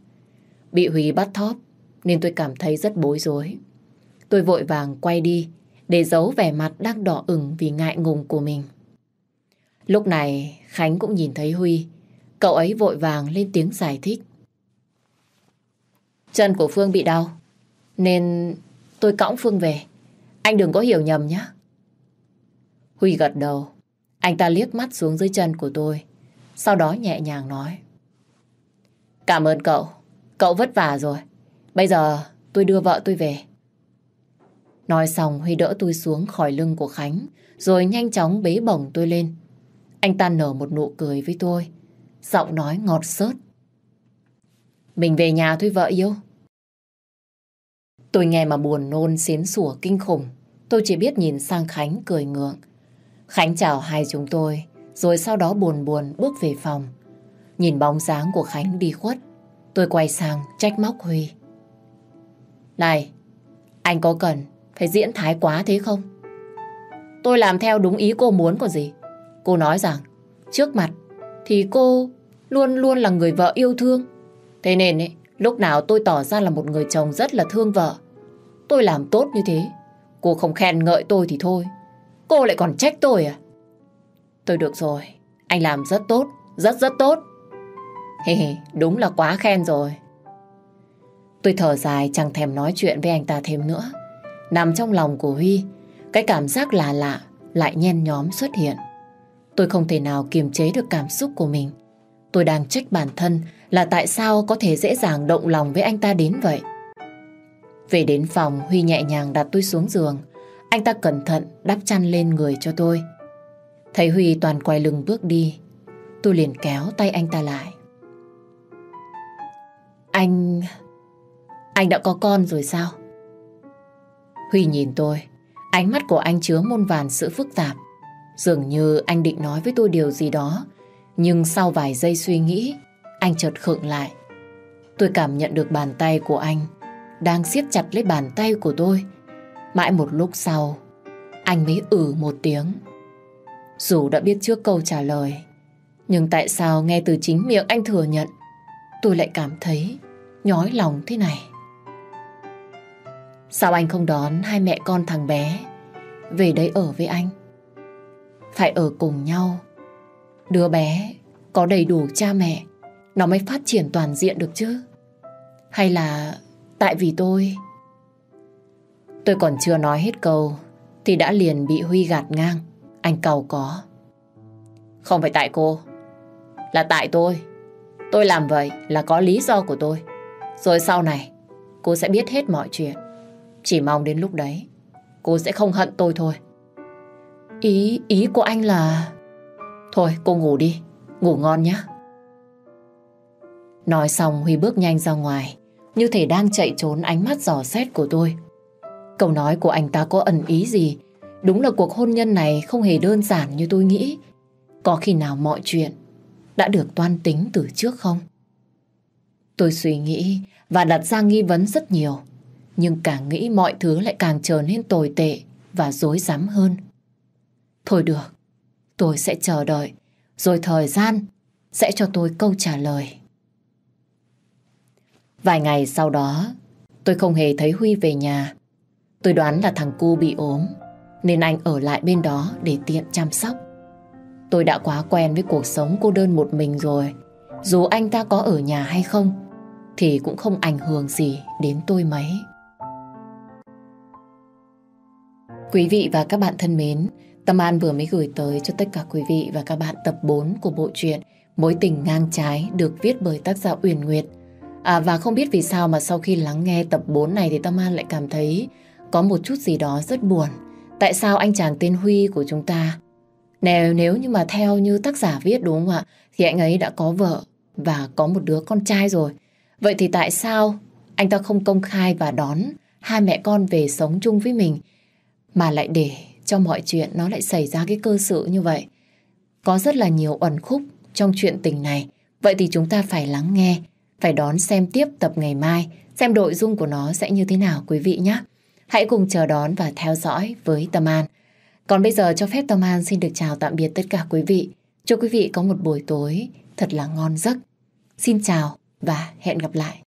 Bị Huy bắt thóp, nên tôi cảm thấy rất bối rối. Tôi vội vàng quay đi để giấu vẻ mặt đang đỏ ửng vì ngại ngùng của mình. Lúc này Khánh cũng nhìn thấy Huy. Cậu ấy vội vàng lên tiếng giải thích. Chân của Phương bị đau nên tôi cõng Phương về. Anh đừng có hiểu nhầm nhé. Huy gật đầu. Anh ta liếc mắt xuống dưới chân của tôi. Sau đó nhẹ nhàng nói. Cảm ơn cậu. Cậu vất vả rồi. Bây giờ tôi đưa vợ tôi về. Nói xong Huy đỡ tôi xuống khỏi lưng của Khánh rồi nhanh chóng bế bổng tôi lên. Anh ta nở một nụ cười với tôi. Giọng nói ngọt sớt. Mình về nhà thôi vợ yêu. Tôi nghe mà buồn nôn xến sủa kinh khủng. Tôi chỉ biết nhìn sang Khánh cười ngượng. Khánh chào hai chúng tôi, rồi sau đó buồn buồn bước về phòng. Nhìn bóng dáng của Khánh đi khuất, tôi quay sang trách móc Huy. Này, anh có cần phải diễn thái quá thế không? Tôi làm theo đúng ý cô muốn còn gì. Cô nói rằng, trước mặt thì cô luôn luôn là người vợ yêu thương. Thế nên ấy, lúc nào tôi tỏ ra là một người chồng rất là thương vợ. Tôi làm tốt như thế, cô không khen ngợi tôi thì thôi. Cô lại còn trách tôi à? Tôi được rồi, anh làm rất tốt, rất rất tốt. Hề đúng là quá khen rồi. Tôi thở dài chẳng thèm nói chuyện với anh ta thêm nữa. Nằm trong lòng của Huy, cái cảm giác lạ lạ lại nhen nhóm xuất hiện. Tôi không thể nào kiềm chế được cảm xúc của mình. Tôi đang trách bản thân là tại sao có thể dễ dàng động lòng với anh ta đến vậy. Về đến phòng, Huy nhẹ nhàng đặt tôi xuống giường. Anh ta cẩn thận đắp chăn lên người cho tôi. Thấy Huy toàn quay lưng bước đi, tôi liền kéo tay anh ta lại. Anh... Anh đã có con rồi sao? Huy nhìn tôi, ánh mắt của anh chứa muôn vàn sự phức tạp. Dường như anh định nói với tôi điều gì đó, nhưng sau vài giây suy nghĩ, anh chợt khựng lại. Tôi cảm nhận được bàn tay của anh đang siết chặt lấy bàn tay của tôi. Mãi một lúc sau, anh mới ử một tiếng. Dù đã biết trước câu trả lời, nhưng tại sao nghe từ chính miệng anh thừa nhận, tôi lại cảm thấy nhói lòng thế này. Sao anh không đón hai mẹ con thằng bé về đây ở với anh? Phải ở cùng nhau. Đứa bé có đầy đủ cha mẹ, nó mới phát triển toàn diện được chứ. Hay là tại vì tôi... Tôi còn chưa nói hết câu thì đã liền bị Huy gạt ngang. Anh cầu có. Không phải tại cô, là tại tôi. Tôi làm vậy là có lý do của tôi. Rồi sau này, cô sẽ biết hết mọi chuyện. Chỉ mong đến lúc đấy, cô sẽ không hận tôi thôi. Ý, ý của anh là... Thôi, cô ngủ đi. Ngủ ngon nhé. Nói xong Huy bước nhanh ra ngoài, như thể đang chạy trốn ánh mắt giỏ xét của tôi. Câu nói của anh ta có ẩn ý gì? Đúng là cuộc hôn nhân này không hề đơn giản như tôi nghĩ. Có khi nào mọi chuyện đã được toan tính từ trước không? Tôi suy nghĩ và đặt ra nghi vấn rất nhiều. Nhưng càng nghĩ mọi thứ lại càng trở nên tồi tệ và dối rắm hơn. Thôi được, tôi sẽ chờ đợi, rồi thời gian sẽ cho tôi câu trả lời. Vài ngày sau đó, tôi không hề thấy Huy về nhà. Tôi đoán là thằng cu bị ốm, nên anh ở lại bên đó để tiện chăm sóc. Tôi đã quá quen với cuộc sống cô đơn một mình rồi. Dù anh ta có ở nhà hay không, thì cũng không ảnh hưởng gì đến tôi mấy. Quý vị và các bạn thân mến, Tâm An vừa mới gửi tới cho tất cả quý vị và các bạn tập 4 của bộ truyện Mối tình ngang trái được viết bởi tác giả Uyển Nguyệt. À, và không biết vì sao mà sau khi lắng nghe tập 4 này thì Tâm An lại cảm thấy có một chút gì đó rất buồn. Tại sao anh chàng tên Huy của chúng ta nếu, nếu như mà theo như tác giả viết đúng không ạ thì anh ấy đã có vợ và có một đứa con trai rồi. Vậy thì tại sao anh ta không công khai và đón hai mẹ con về sống chung với mình mà lại để cho mọi chuyện nó lại xảy ra cái cơ sự như vậy. Có rất là nhiều ẩn khúc trong chuyện tình này. Vậy thì chúng ta phải lắng nghe, phải đón xem tiếp tập ngày mai, xem nội dung của nó sẽ như thế nào quý vị nhé. Hãy cùng chờ đón và theo dõi với Tâm An. Còn bây giờ cho phép Tâm An xin được chào tạm biệt tất cả quý vị. Chúc quý vị có một buổi tối thật là ngon giấc. Xin chào và hẹn gặp lại.